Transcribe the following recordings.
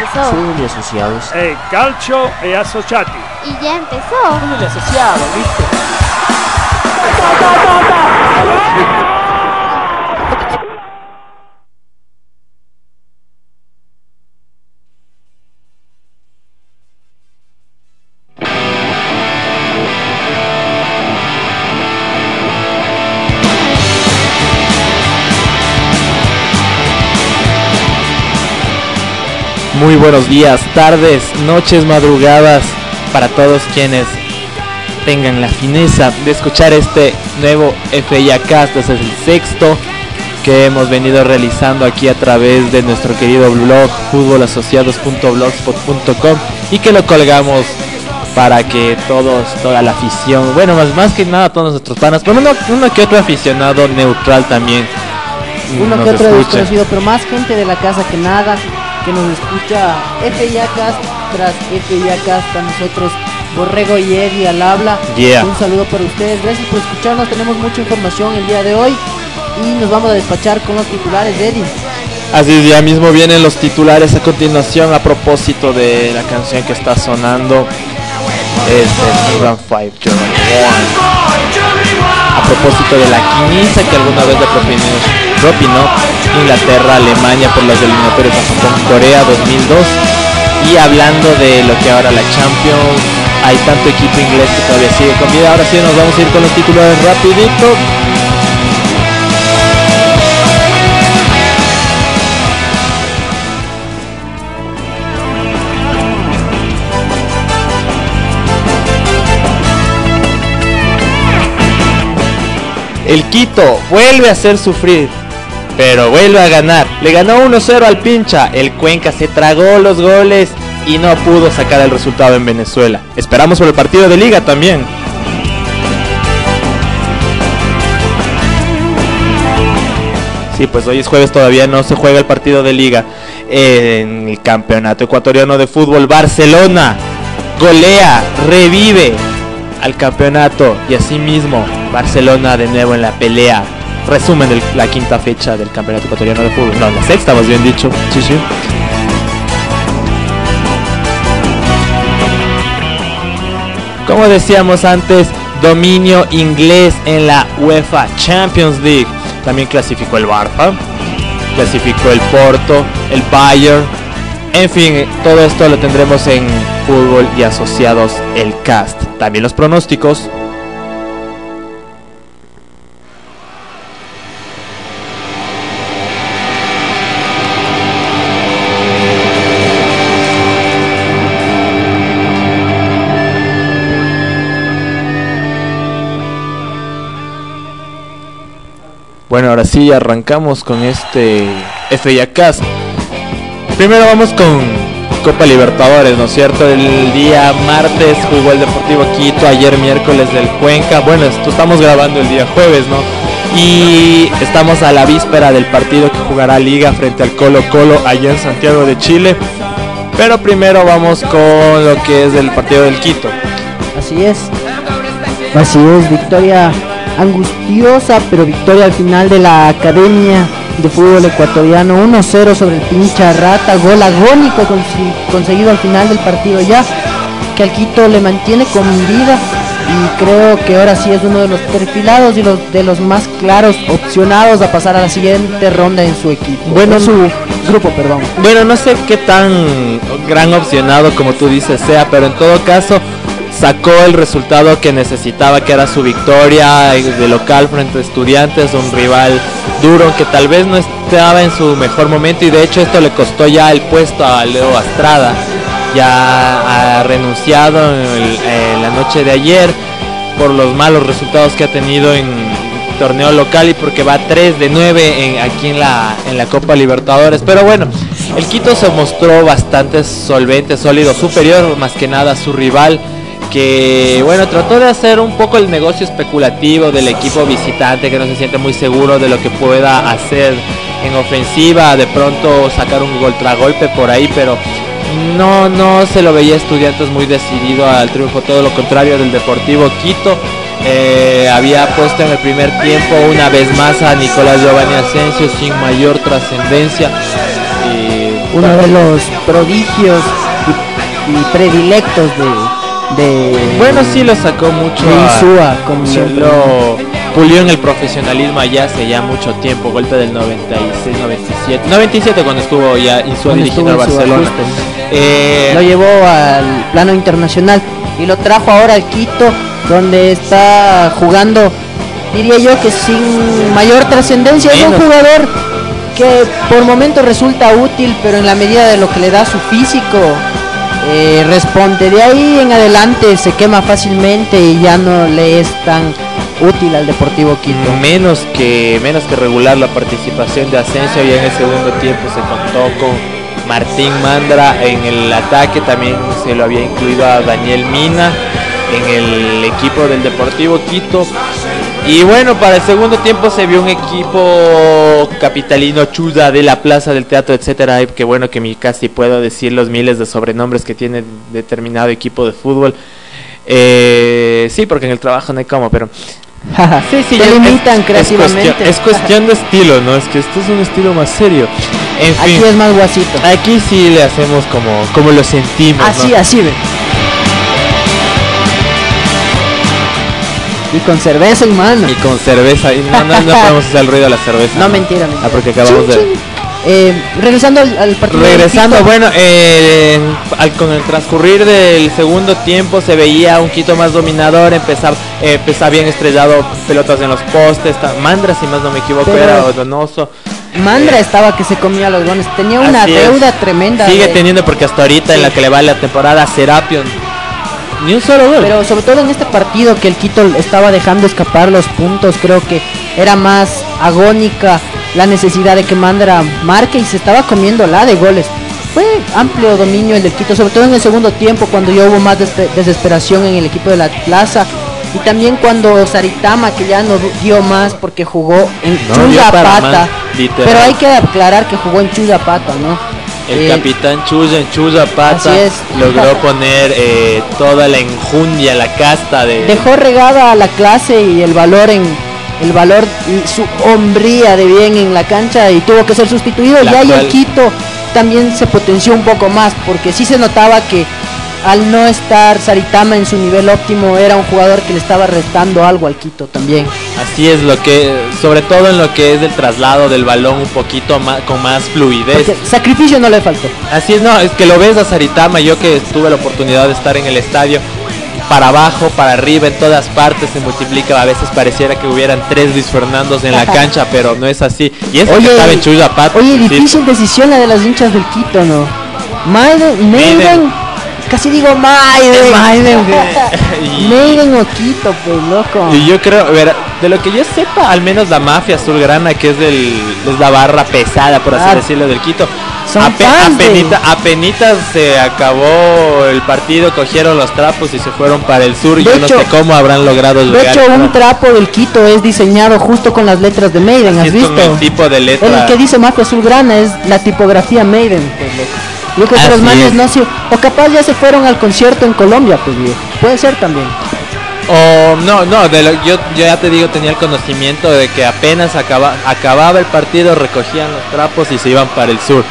empezó. Fútbol y asociados. Eh, calcio e associati. Y ya empezó. Y asociados, ¿viste? Muy buenos días, tardes, noches, madrugadas para todos quienes tengan la fineza de escuchar este nuevo FIA Cast, este es el sexto que hemos venido realizando aquí a través de nuestro querido blog futbolasociados.blogspot.com y que lo colgamos para que todos, toda la afición, bueno, más, más que nada todos nuestros panas, pero uno, uno que otro aficionado neutral también Uno nos que otro escuche. desconocido, pero más gente de la casa que nada, que nos escucha FIA Cast tras FIA Cast a nosotros, Borrego y Eddie al habla. Yeah. Un saludo para ustedes, gracias por escucharnos, tenemos mucha información el día de hoy y nos vamos a despachar con los titulares de Eddie. Así es, ya mismo vienen los titulares a continuación a propósito de la canción que está sonando. Es el Run 5 Journey One. A propósito de la quiniza que alguna vez le propinó, propinó Inglaterra, Alemania por las eliminatorias a Japón, Corea 2002. Y hablando de lo que ahora la Champions, hay tanto equipo inglés que todavía sigue con vida. Ahora sí nos vamos a ir con los titulares rapidito. El Quito vuelve a hacer sufrir, pero vuelve a ganar. Le ganó 1-0 al pincha. El Cuenca se tragó los goles y no pudo sacar el resultado en Venezuela. Esperamos por el partido de liga también. Sí, pues hoy es jueves, todavía no se juega el partido de liga. En el campeonato ecuatoriano de fútbol, Barcelona golea, revive al campeonato y asimismo Barcelona de nuevo en la pelea. Resumen de la quinta fecha del campeonato ecuatoriano de fútbol. No, la sexta más bien dicho. Sí, sí. Como decíamos antes, dominio inglés en la UEFA Champions League. También clasificó el Barça, clasificó el Porto, el Bayern. En fin, todo esto lo tendremos en fútbol y asociados el cast. También los pronósticos. Bueno, ahora sí arrancamos con este FIA Cast. Primero vamos con Copa Libertadores, ¿no es cierto? El día martes jugó el Deportivo Quito, ayer miércoles del Cuenca. Bueno, esto estamos grabando el día jueves, ¿no? Y estamos a la víspera del partido que jugará Liga frente al Colo Colo allá en Santiago de Chile. Pero primero vamos con lo que es el partido del Quito. Así es. Así es, victoria angustiosa, pero victoria al final de la Academia de Fútbol Ecuatoriano. 1-0 sobre el pincha rata, gol agónico conseguido al final del partido ya, que al Quito le mantiene con vida y creo que ahora sí es uno de los perfilados y los de los más claros opcionados a pasar a la siguiente ronda en su equipo. Bueno, En su grupo, perdón. Bueno, no sé qué tan gran opcionado como tú dices sea, pero en todo caso sacó el resultado que necesitaba, que era su victoria de local frente a estudiantes, un rival duro que tal vez no estaba en su mejor momento y de hecho esto le costó ya el puesto a Leo Astrada. Ya ha renunciado en la noche de ayer por los malos resultados que ha tenido en torneo local y porque va 3 de 9 en- aquí en la, en la Copa Libertadores. Pero bueno, el Quito se mostró bastante solvente, sólido, superior más que nada a su rival que bueno trató de hacer un poco el negocio especulativo del equipo visitante que no se siente muy seguro de lo que pueda hacer en ofensiva de pronto sacar un golpe por ahí pero no no se lo veía estudiantes muy decidido al triunfo todo lo contrario del Deportivo Quito. Eh, había puesto en el primer tiempo una vez más a Nicolás Giovanni Asensio sin mayor trascendencia. Uno de los prodigios y, y predilectos de, de Bueno, sí lo sacó mucho de a- Insúa, como siempre. lo pulió en el profesionalismo allá hace ya mucho tiempo, golpe del 96, 97, 97 cuando estuvo ya Insúa dirigiendo al Barcelona. Eh, lo llevó al plano internacional y lo trajo ahora al Quito, donde está jugando, diría yo que sin mayor trascendencia. Es un jugador que por momentos resulta útil, pero en la medida de lo que le da su físico, eh, responde. De ahí en adelante se quema fácilmente y ya no le es tan útil al Deportivo Quito. menos que menos que regular la participación de Asensio y en el segundo tiempo se contó con Martín Mandra en el ataque también se lo había incluido a Daniel Mina en el equipo del Deportivo Quito y bueno para el segundo tiempo se vio un equipo capitalino chuda de la plaza del teatro etcétera que bueno que mi casi puedo decir los miles de sobrenombres que tiene determinado equipo de fútbol eh, sí porque en el trabajo no hay como pero Sí, sí, ya limitan es- creativamente. Es cuestión, es cuestión de estilo, ¿no? Es que este es un estilo más serio. En Aquí fin, es más guasito. aquí sí le hacemos como, como lo sentimos. Así, ¿no? así ve. Y con cerveza en mano. Y con cerveza. Y no, no, no podemos hacer el ruido de la cerveza. No, mentira, mentira. Ah, porque acabamos de. Eh, regresando al, al partido. Regresando, bueno, eh, al- con el transcurrir del segundo tiempo se veía un Quito más dominador, empezaba, eh, empezaba bien estrellado, pelotas en los postes, Mandra si más no me equivoco Pero- era Donoso. Mandra eh, estaba que se comía los goles. Tenía una es. deuda tremenda. Sigue de- teniendo porque hasta ahorita en la que le va la temporada Serapio ni un solo gol. Pero sobre todo en este partido que el Quito estaba dejando escapar los puntos, creo que era más agónica la necesidad de que Mandra marque y se estaba comiendo la de goles. Fue amplio dominio el del Quito, sobre todo en el segundo tiempo cuando ya hubo más desesperación en el equipo de la plaza. Y también cuando Saritama, que ya no dio más porque jugó en No dio Chuya para Pata. más, literal. Pero hay que aclarar que jugó en Chuya Pata, ¿no? El Eh, capitán Chuya en Chuya Pata así es. logró poner eh, toda la enjundia, la casta de... dejó regada a la clase y el valor en el valor y su hombría de bien en la cancha y tuvo que ser sustituido La y ahí el Quito también se potenció un poco más porque sí se notaba que al no estar Saritama en su nivel óptimo era un jugador que le estaba restando algo al Quito también Así es lo que, sobre todo en lo que es el traslado del balón un poquito más, con más fluidez. porque sacrificio no le faltó Así es, no, es que lo ves a Saritama, yo que tuve la oportunidad de estar en el estadio, para abajo, para arriba, en todas partes se multiplica, a veces pareciera que hubieran tres Luis Fernandos en la cancha, pero no es así. Y eso que estaba en Chuya Pata. oye, sí. difícil decisión la de las hinchas del Quito, ¿no? Maiden. Casi digo Maiden. Maiden, Maiden o Quito, pues loco. Y yo creo, a ver, de lo que yo sepa, al menos la mafia azulgrana, que es del, es la barra pesada, por así Ah, decirlo, del Quito. son Ape- apenita- apenitas se acabó el partido, cogieron los trapos y se fueron para el sur. De yo no sé cómo habrán logrado De hecho, un trapo del Quito es diseñado justo con las letras de Maiden, ¿has Así es con visto? el tipo de letra. El que dice Mafia Azulgrana es la tipografía Maiden. Pues, loco. Yo creo que los manes no se... O capaz ya se fueron al concierto en Colombia, pues viejo. Puede ser también. O no, no, de lo- yo, yo ya te digo, tenía el conocimiento de que apenas acaba, acababa el partido, recogían los trapos y se iban para el sur.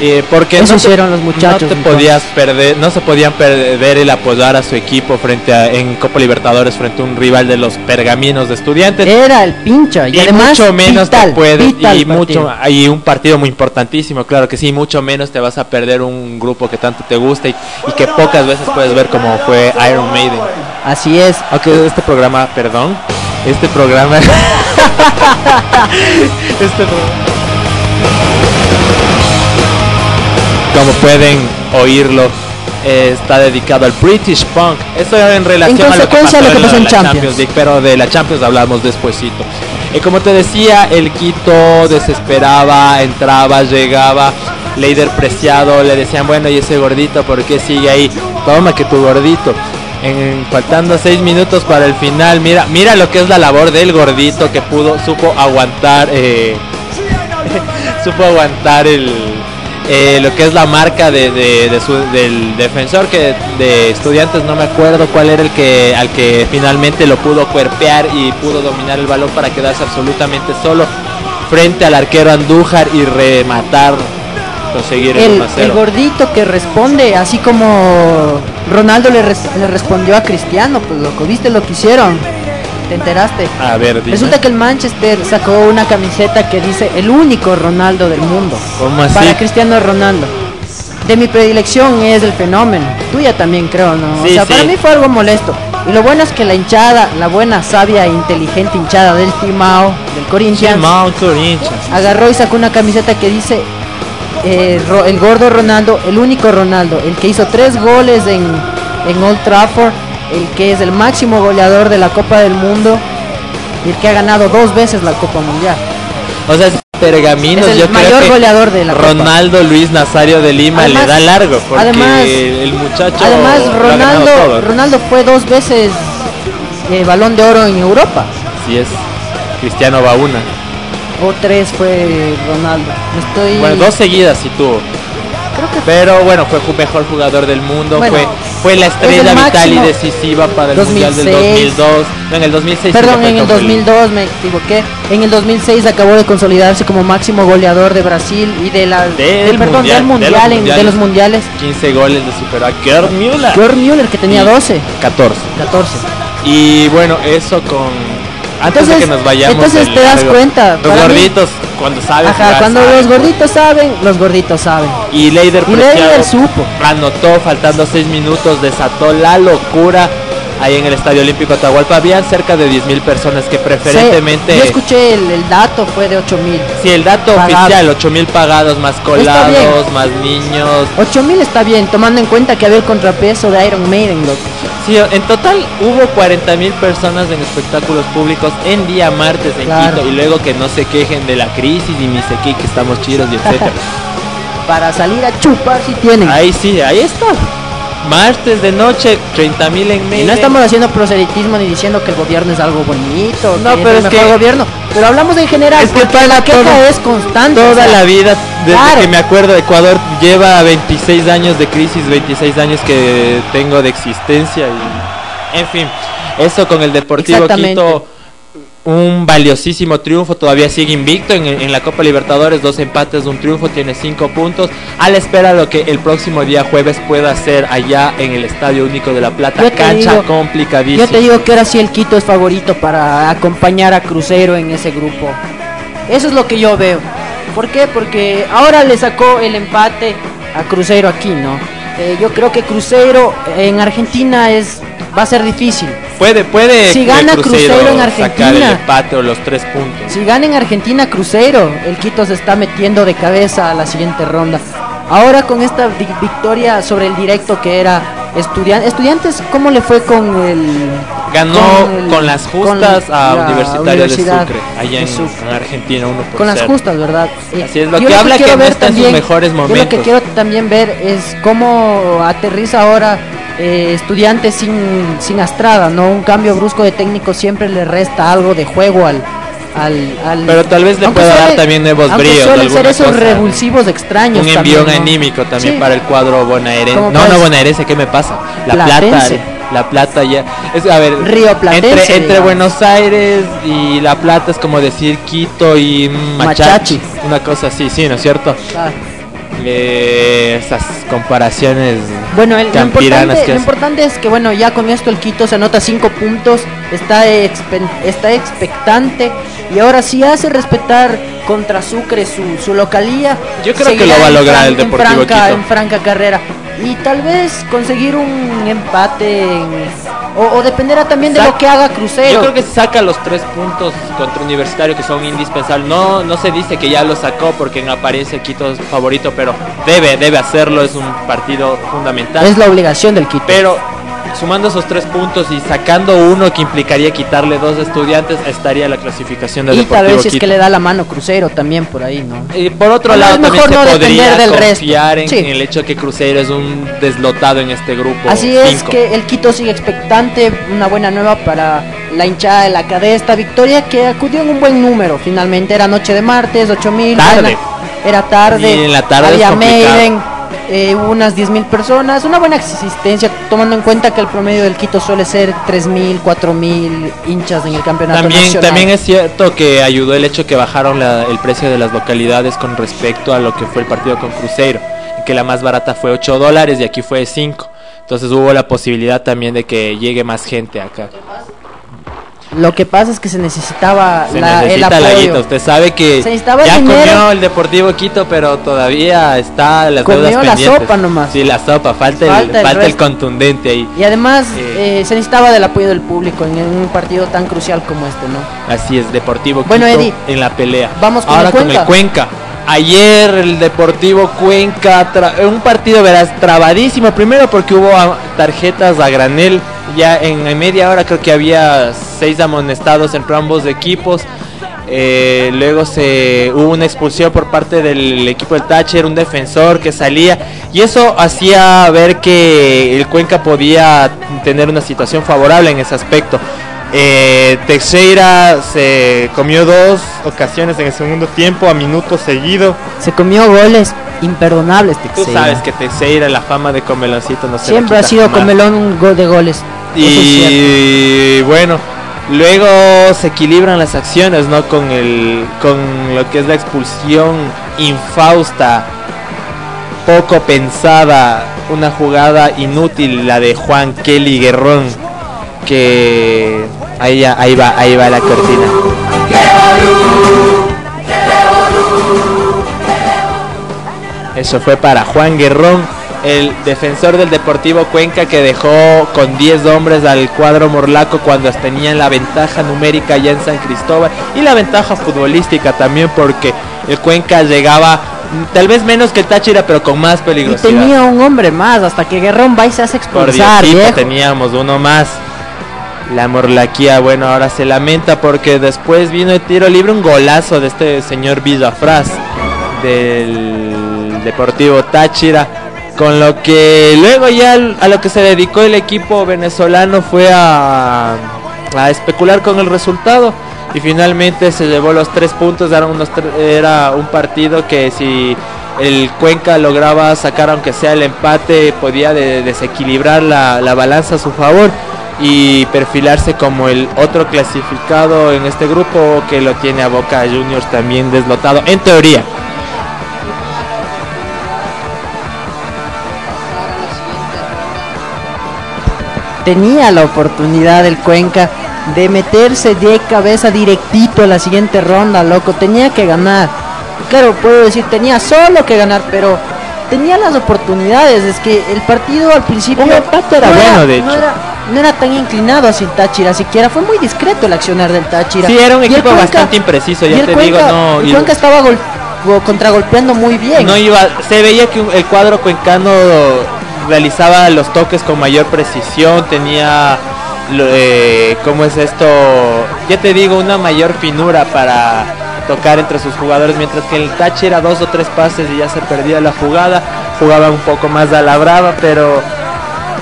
Eh, porque Eso no te- hicieron los muchachos, No te entonces. podías perder, no se podían perder el apoyar a su equipo frente a, en Copa Libertadores frente a un rival de los pergaminos de estudiantes. Era el pincha. Y, y además, mucho menos vital, te puedes y mucho hay un partido muy importantísimo claro que sí mucho menos te vas a perder un grupo que tanto te gusta y, y que pocas veces puedes ver como fue Iron Maiden Así es. aunque este programa perdón este programa este programa como pueden oírlo eh, está dedicado al British Punk. Eso en relación a lo que pasó, lo que pasó en la Champions. League, pero de la Champions hablamos despuesito. Y como te decía el Quito desesperaba entraba llegaba Leider Preciado le decían bueno y ese gordito por qué sigue ahí toma que tu gordito en, faltando seis minutos para el final mira mira lo que es la labor del gordito que pudo supo aguantar eh, supo aguantar el eh, lo que es la marca de, de- de su- del defensor que de estudiantes no me acuerdo cuál era el que al que finalmente lo pudo cuerpear y pudo dominar el balón para quedarse absolutamente solo frente al arquero Andújar y rematar conseguir el, el, 1 a 0. el gordito que responde, así como Ronaldo le, res- le respondió a Cristiano, pues loco, ¿viste lo que hicieron? ¿Te enteraste? A ver, dime. Resulta que el Manchester sacó una camiseta que dice el único Ronaldo del mundo. ¿Cómo así? Para Cristiano Ronaldo. De mi predilección es el fenómeno. Tuya también creo, ¿no? Sí, o sea, sí. para mí fue algo molesto. Y lo bueno es que la hinchada, la buena, sabia e inteligente hinchada del Timao, del Corinthians, Mount Corinthians. agarró y sacó una camiseta que dice eh, el gordo Ronaldo, el único Ronaldo, el que hizo tres goles en, en Old Trafford, el que es el máximo goleador de la Copa del Mundo y el que ha ganado dos veces la Copa Mundial. O sea, pergaminos, Es el yo creo mayor que goleador de la Copa. Ronaldo Luis Nazario de Lima Además- le da largo porque además- el muchacho Además, Ronaldo, todo. Ronaldo fue dos veces eh, balón de oro en Europa. Así es. Cristiano va una. O tres fue Ronaldo. Estoy... Bueno, dos seguidas sí tuvo. Creo que Pero bueno, fue mejor jugador del mundo, Bueno, fue fue la es estrella el vital y decisiva para el Mundial del 2006. 2002. No, en el 2006. Perdón, en el campeón. 2002 me equivoqué. En el 2006 acabó de consolidarse como máximo goleador de Brasil y de la Del perdón, mundial, del mundial, de los en- de mundiales. los mundiales. 15 goles de superó a Gerd Müller. Gerd Müller que tenía Y 12, 14. 14. Y bueno, eso con antes de Entonces- que nos vayamos entonces te das cuenta, Los mí- gorditos cuando saben Ajá, jugar, cuando saben. los gorditos saben, los gorditos saben. Y Leider Y Leider supo. anotó faltando 6 minutos, desató la locura ahí en el Estadio Olímpico Atahualpa. Habían cerca de 10.000 personas que preferentemente... Sí, yo escuché el, el dato, fue de 8000. Sí, el dato Pagados. oficial, 8000 pagados, más colados, más niños. 8000 está bien, tomando en cuenta que había el contrapeso de Iron Maiden, loco. Sí, en total hubo 40.000 personas en espectáculos públicos en día martes en Claro. Quito y luego que no se quejen de la crisis y ni qué, que estamos chidos y etcétera. Para salir a chupar si tienen. ahí sí, ahí está. Martes de noche, 30.000 en Y medio. no estamos haciendo proselitismo ni diciendo que el gobierno es algo bonito, No, que pero es el mejor que- gobierno, pero hablamos en general, Es que paga la queja todo- es constante. o Toda sea, la vida, desde claro. que me acuerdo, Ecuador lleva 26 años de crisis, 26 años que tengo de existencia y, en fin, eso con el Deportivo. Quito, un valiosísimo triunfo, todavía sigue invicto en, en la Copa Libertadores, dos empates, un triunfo, tiene cinco puntos, a la espera de lo que el próximo día jueves pueda hacer allá en el Estadio Único de La Plata, cancha digo- complicadísima. Yo te digo que ahora sí el Quito es favorito para acompañar a Cruzeiro en ese grupo. Eso es lo que yo veo. ¿Por qué? Porque ahora le sacó el empate a Cruzeiro aquí, ¿no? Eh, yo creo que Cruzeiro en Argentina es va a ser difícil. Puede, puede Si que gana Cruzeiro en sacar el Argentina. empate o los tres puntos. Si gana en Argentina Cruzeiro, el Quito se está metiendo de cabeza a la siguiente ronda. Ahora con esta vi- victoria sobre el directo que era estudiantes, estudiantes, ¿cómo le fue con el Ganó el- con las con justas a la Universitario Universidad de Sucre, allá en, Sucre? en Argentina, uno por con las justas, ¿verdad? Eh, Así es, lo que habla que quiero no está en sus mejores Yo lo que momentos. quiero también ver es cómo aterriza ahora eh, estudiantes sin, sin Astrada, ¿no? Un cambio brusco de técnico siempre le resta algo de juego al... al, al- Pero tal vez le pueda dar también nuevos bríos, suelen ser esos cosa. revulsivos extraños Un envión también, ¿no? anímico también Sí. para el cuadro bonaerense. No, no bonaerense, ¿qué me pasa? La Platense. Plata. La Plata ya. Es, a ver, Río Platense, entre, entre. Buenos Aires y La Plata es como decir Quito y Machachi. Machachi. Una cosa así, sí, ¿no es cierto? Ah. Esas comparaciones Bueno, el, lo, importante, que lo importante es que bueno, ya con esto el Quito se anota 5 puntos, está, está expectante y ahora sí hace respetar contra Sucre su, su localía. Yo creo que lo va a en lograr el fran- en Deportivo franca, Quito. En franca carrera. Y tal vez conseguir un empate en- o, o dependerá también de lo que haga Crucero. Yo creo que saca los tres puntos contra Universitario que son indispensables. No, no se dice que ya lo sacó porque en apariencia Quito es favorito, pero debe, debe hacerlo. Es un partido fundamental. es la obligación del Quito. Pero sumando esos tres puntos y sacando uno que implicaría quitarle dos estudiantes, estaría la clasificación del y tal Deportivo vez si es Quito. que le da la mano Crucero también por ahí, ¿no? Y por otro lado, también mejor se no podría depender del resto. confiar en, Sí. en el hecho que Cruzeiro es un deslotado en este grupo. Así es cinco. que el Quito sigue expectante, una buena nueva para la hinchada de la cadena, esta victoria que acudió en un buen número, finalmente era noche de martes, 8000, Tarde. buena- era tarde, Y en la tarde había. Maiden, eh, hubo unas 10.000 personas, una buena asistencia, tomando en cuenta que el promedio del Quito suele ser 3.000, 4.000 hinchas en el campeonato También, nacional. también es cierto que ayudó el hecho que bajaron la- el precio de las localidades con respecto a lo que fue el partido con Cruzeiro, que la más barata fue 8 dólares y aquí fue 5. Entonces hubo la posibilidad también de que llegue más gente acá. Lo que pasa es que se necesitaba Se la- el necesita la apoyo. guita. Usted sabe que Se ya dinero. comió el Deportivo Quito, pero todavía está las Comió deudas la pendientes. sopa nomás. Sí, la sopa. Falta, Falta el, el falta el contundente ahí. Y además Eh. eh, se necesitaba del apoyo del público en un partido tan crucial como este, ¿no? Así es, Deportivo Bueno, Quito Eddie, en la pelea. vamos con Ahora el con Cuenca. el Cuenca. Ayer el Deportivo Cuenca, un partido verás trabadísimo. Primero porque hubo ah, tarjetas a granel. Ya en, en media hora creo que había seis amonestados entre ambos equipos. Eh, luego se hubo una expulsión por parte del equipo del Thatcher, un defensor que salía y eso hacía ver que el Cuenca podía tener una situación favorable en ese aspecto. Eh, Teixeira se comió dos ocasiones en el segundo tiempo a minuto seguido. Se comió goles imperdonables, Tú Teixeira. sabes que Teixeira, la fama de comeloncito, no se Siempre ha sido jamás. comelón un gol de goles. Es. Y bueno, luego se equilibran las acciones, ¿no? Con el con lo que es la expulsión infausta, poco pensada, una jugada inútil la de Juan Kelly Guerrón que ahí ya- ahí va, ahí va la cortina. Eso fue para Juan Guerrón, el defensor del Deportivo Cuenca que dejó con 10 hombres al cuadro morlaco cuando tenían la ventaja numérica ya en San Cristóbal y la ventaja futbolística también porque el Cuenca llegaba tal vez menos que el Táchira pero con más Y peligrosidad. tenía un hombre más, hasta que Guerrón va y se hace Por expulsar, Diosito, viejo. teníamos uno más. La Morlaquía, bueno, ahora se lamenta porque después vino el tiro libre, un golazo de este señor Villafraz del Deportivo Táchira. Con lo que luego ya a lo que se dedicó el equipo venezolano fue a, especular con el resultado. Y finalmente se llevó los tres puntos. Eran unos era un partido que si el Cuenca lograba sacar aunque sea el empate, podía de- desequilibrar la balanza a su favor y perfilarse como el otro clasificado en este grupo que lo tiene a Boca Juniors también deslotado, en teoría. tenía la oportunidad el Cuenca de meterse de cabeza directito a la siguiente ronda, loco. Tenía que ganar. Claro, puedo decir, tenía solo que ganar, pero tenía las oportunidades. Es que el partido al principio Un empate era bueno, de no hecho. era, no era tan inclinado hacia el Táchira, siquiera fue muy discreto el accionar del Táchira. Sí, era un el equipo Cuenca- bastante impreciso, ya el te Cuenca- digo, no, el Cuenca estaba gol- go- contragolpeando muy bien. no iba, se veía que el cuadro cuencano realizaba los toques con mayor precisión, tenía, eh, ¿cómo es esto? Ya te digo, una mayor finura para tocar entre sus jugadores, mientras que el Tachi era dos o tres pases y ya se perdía la jugada, jugaba un poco más a la brava, pero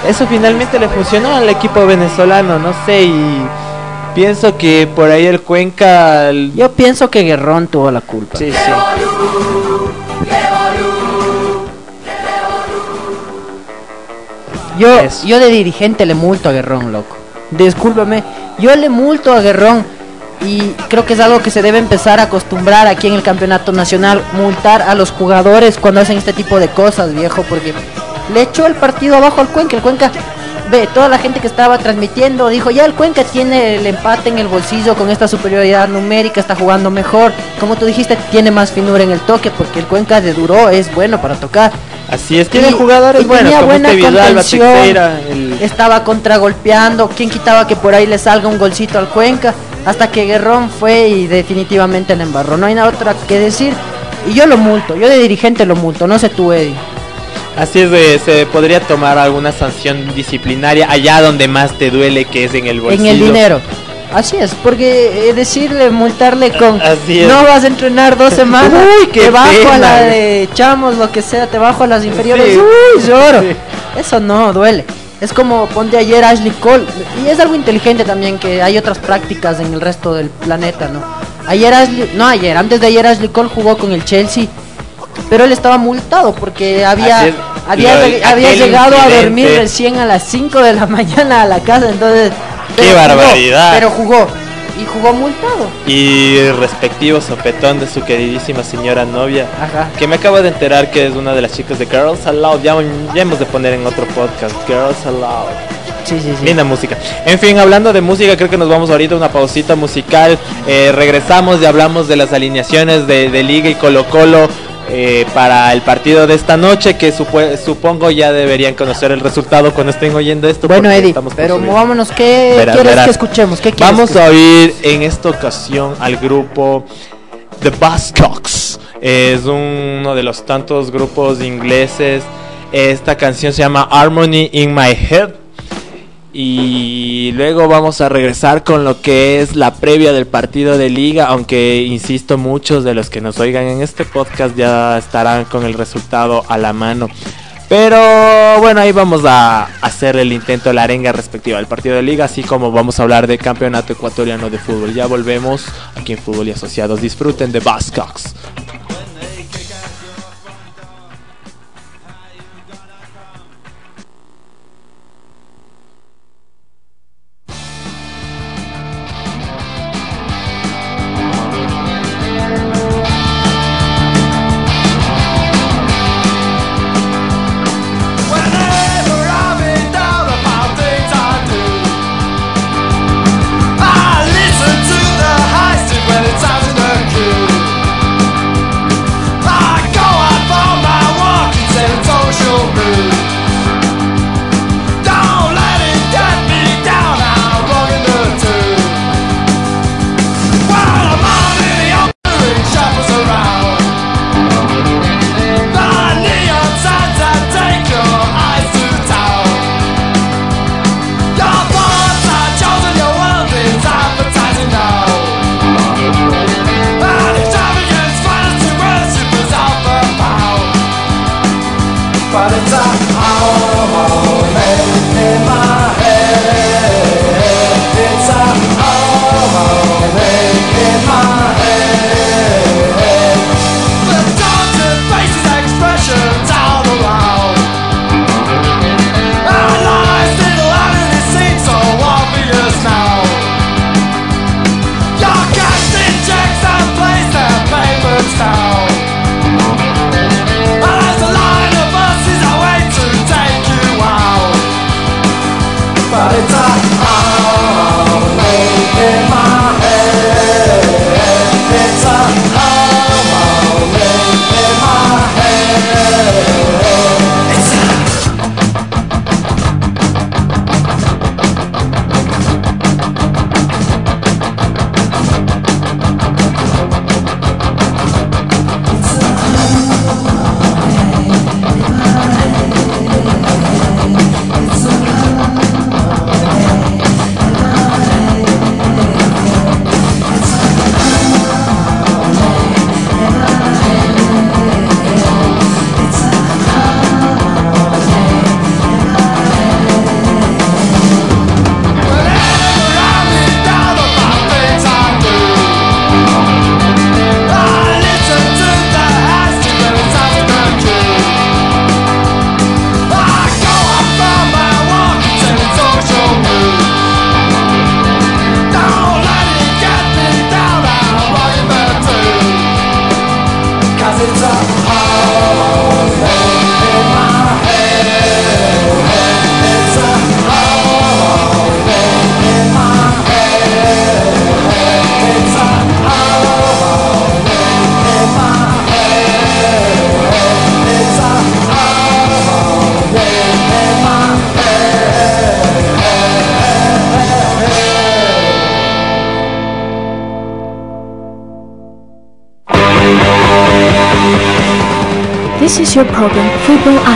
eso finalmente le funcionó al equipo venezolano, no sé, y pienso que por ahí el Cuenca... el- Yo pienso que Guerrón tuvo la culpa. Sí, sí. Yo, Eso. yo de dirigente le multo a Guerrón, loco. Discúlpame, yo le multo a Guerrón y creo que es algo que se debe empezar a acostumbrar aquí en el campeonato nacional, multar a los jugadores cuando hacen este tipo de cosas, viejo, porque le echó el partido abajo al Cuenca, el Cuenca, ve, toda la gente que estaba transmitiendo dijo, ya el Cuenca tiene el empate en el bolsillo con esta superioridad numérica, está jugando mejor, como tú dijiste, tiene más finura en el toque, porque el Cuenca de duro es bueno para tocar. Así es, tiene jugadores y buenos tenía como buena este Vidal, el- estaba contragolpeando, quién quitaba que por ahí le salga un golcito al Cuenca, hasta que Guerrón fue y definitivamente le embarró, no hay nada otra que decir, y yo lo multo, yo de dirigente lo multo, no sé tú Eddie. Así es, de, se podría tomar alguna sanción disciplinaria allá donde más te duele, que es en el bolsillo. En el dinero. Así es, porque eh, decirle, multarle con Así es. no vas a entrenar dos semanas, Uy, qué te bajo a la de chamos, lo que sea, te bajo a las inferiores, Sí. uy, lloro. Sí. Eso no, duele. Es como ponte ayer Ashley Cole, y es algo inteligente también que hay otras prácticas en el resto del planeta, ¿no? Ayer Ashley, no ayer, antes de ayer Ashley Cole jugó con el Chelsea pero él estaba multado porque había, había, Lo- había llegado a dormir recién a las 5 de la mañana a la casa, entonces... ¡Qué jugó, barbaridad! pero jugó, y jugó multado. Y el respectivo sopetón de su queridísima señora novia. Ajá. Que me acabo de enterar que es una de las chicas de Girls Aloud. Ya, ya hemos de poner en otro podcast. Girls Aloud. Sí, sí, sí. Linda música. En fin, hablando de música, creo que nos vamos ahorita a una pausita musical. Eh, regresamos y hablamos de las alineaciones de, de Liga y Colo Colo eh, para el partido de esta noche, que supo- supongo ya deberían conocer el resultado cuando estén oyendo esto. Bueno, Eddie, pero subir. movámonos. ¿Qué Verás, quieres verás. que escuchemos? ¿Qué quieres Vamos que- a oír en esta ocasión al grupo The Buzzcocks. Es uno de los tantos grupos ingleses. Esta canción se llama Harmony in My Head. Y luego vamos a regresar con lo que es la previa del partido de liga, aunque insisto muchos de los que nos oigan en este podcast ya estarán con el resultado a la mano. Pero bueno, ahí vamos a hacer el intento, la arenga respectiva del partido de liga, así como vamos a hablar del campeonato ecuatoriano de fútbol. Ya volvemos aquí en Fútbol y Asociados. Disfruten de Buzzcocks.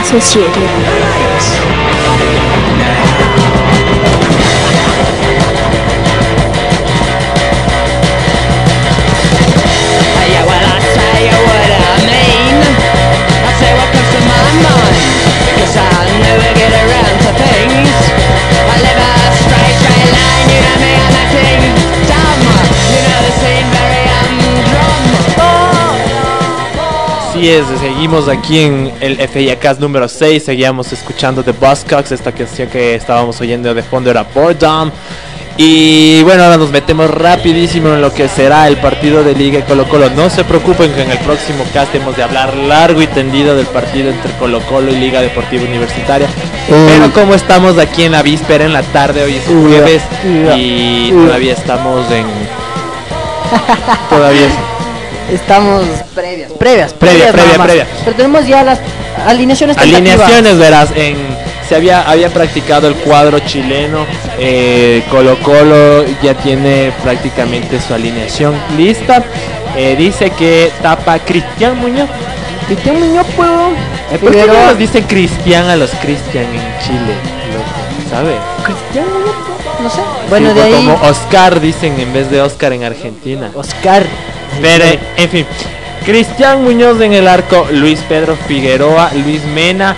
做妾的 Así es, seguimos aquí en el FIACAS número 6, seguíamos escuchando The Buzzcocks, esta canción que estábamos oyendo de fondo era Boredom. Y bueno, ahora nos metemos rapidísimo en lo que será el partido de Liga y Colo Colo. No se preocupen que en el próximo cast hemos de hablar largo y tendido del partido entre Colo Colo y Liga Deportiva Universitaria. Pero como estamos aquí en la víspera, en la tarde, hoy es jueves uy, y todavía estamos en... Todavía Estamos previas, previas, Previa, previas previa, previa. Pero tenemos ya las alineaciones. Alineaciones, verás, en, se había, había practicado el cuadro chileno, eh, Colo Colo ya tiene prácticamente su alineación lista. Eh, dice que tapa Cristian Muñoz. Cristian Muñoz, pues, Eh, ¿Por qué Figueroa. no nos dicen Cristian a los Cristian en Chile? loco? ¿Sabes? Cristian Muñoz, no sé. Bueno, Sí, de ahí, Como Oscar dicen en vez de Oscar en Argentina. Oscar. Pero, en fin, Cristian Muñoz en el arco, Luis Pedro Figueroa, Luis Mena,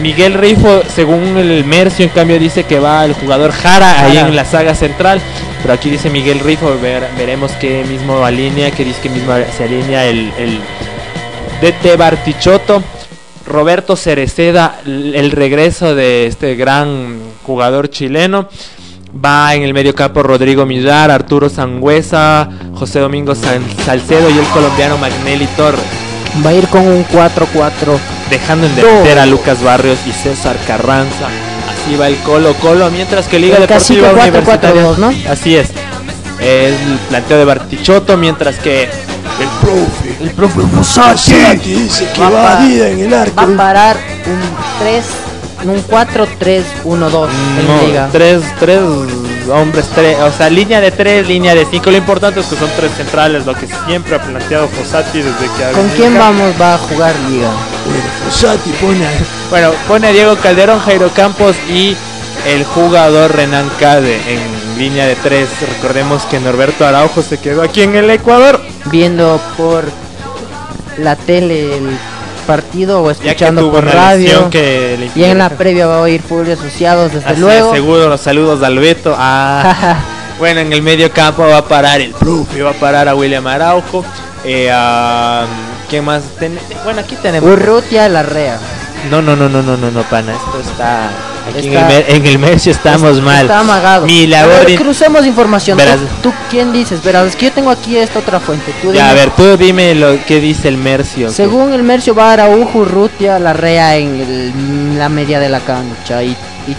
Miguel Rifo, según el Mercio, en cambio dice que va el jugador Jara ahí en la saga central, pero aquí dice Miguel Rifo, ver- veremos qué mismo alinea, que dice que mismo se alinea el, el DT Bartichotto. Roberto Cereceda, el regreso de este gran jugador chileno. Va en el medio campo Rodrigo Millar, Arturo Sangüesa, José Domingo San- Salcedo y el colombiano Magnelli Torres. Va a ir con un 4-4. Dejando en delantera a Lucas Barrios y César Carranza. Así va el Colo Colo, mientras que Liga El Deportiva clásico 4-4-2, Universitaria. ¿no? Así es. El planteo de Bartichotto, mientras que El profe. El profe Musati dice que Va va a en el va a arco. parar un 3, un 4-3-1-2 en liga. tres, tres hombres, tres, o sea, línea de tres, línea de cinco. Lo importante es que son tres centrales, lo que siempre ha planteado Fossati desde que ha ¿Con quién acá. vamos va a jugar liga? Musati pone a Bueno, pone a Diego Calderón, Jairo Campos y el jugador Renan Cade en línea de tres. Recordemos que Norberto Araujo se quedó aquí en el Ecuador. Viendo por la tele el partido o escuchando por radio. que le Y en la previa va a oír Fulvio Asociados, desde Así luego. seguro los saludos al Beto. Ah, bueno, en el medio campo va a parar el profe, va a parar a William Araujo. Eh, a- ¿Qué más? Ten- bueno, aquí tenemos. Urrutia Larrea. No, no, no, no, no, no, no, pana. Esto está. Aquí en, el mer- en el Mercio estamos mal. Está amagado. Mi A labor. ver, crucemos información. Verás. ¿Tú, tú quién dices? Verás, es que yo tengo aquí esta otra fuente. Tú Ya, a ver, tú dime lo que dice el Mercio. que- Según el Mercio va Araujo, Urrutia Larrea en el- la media de la cancha y, y, y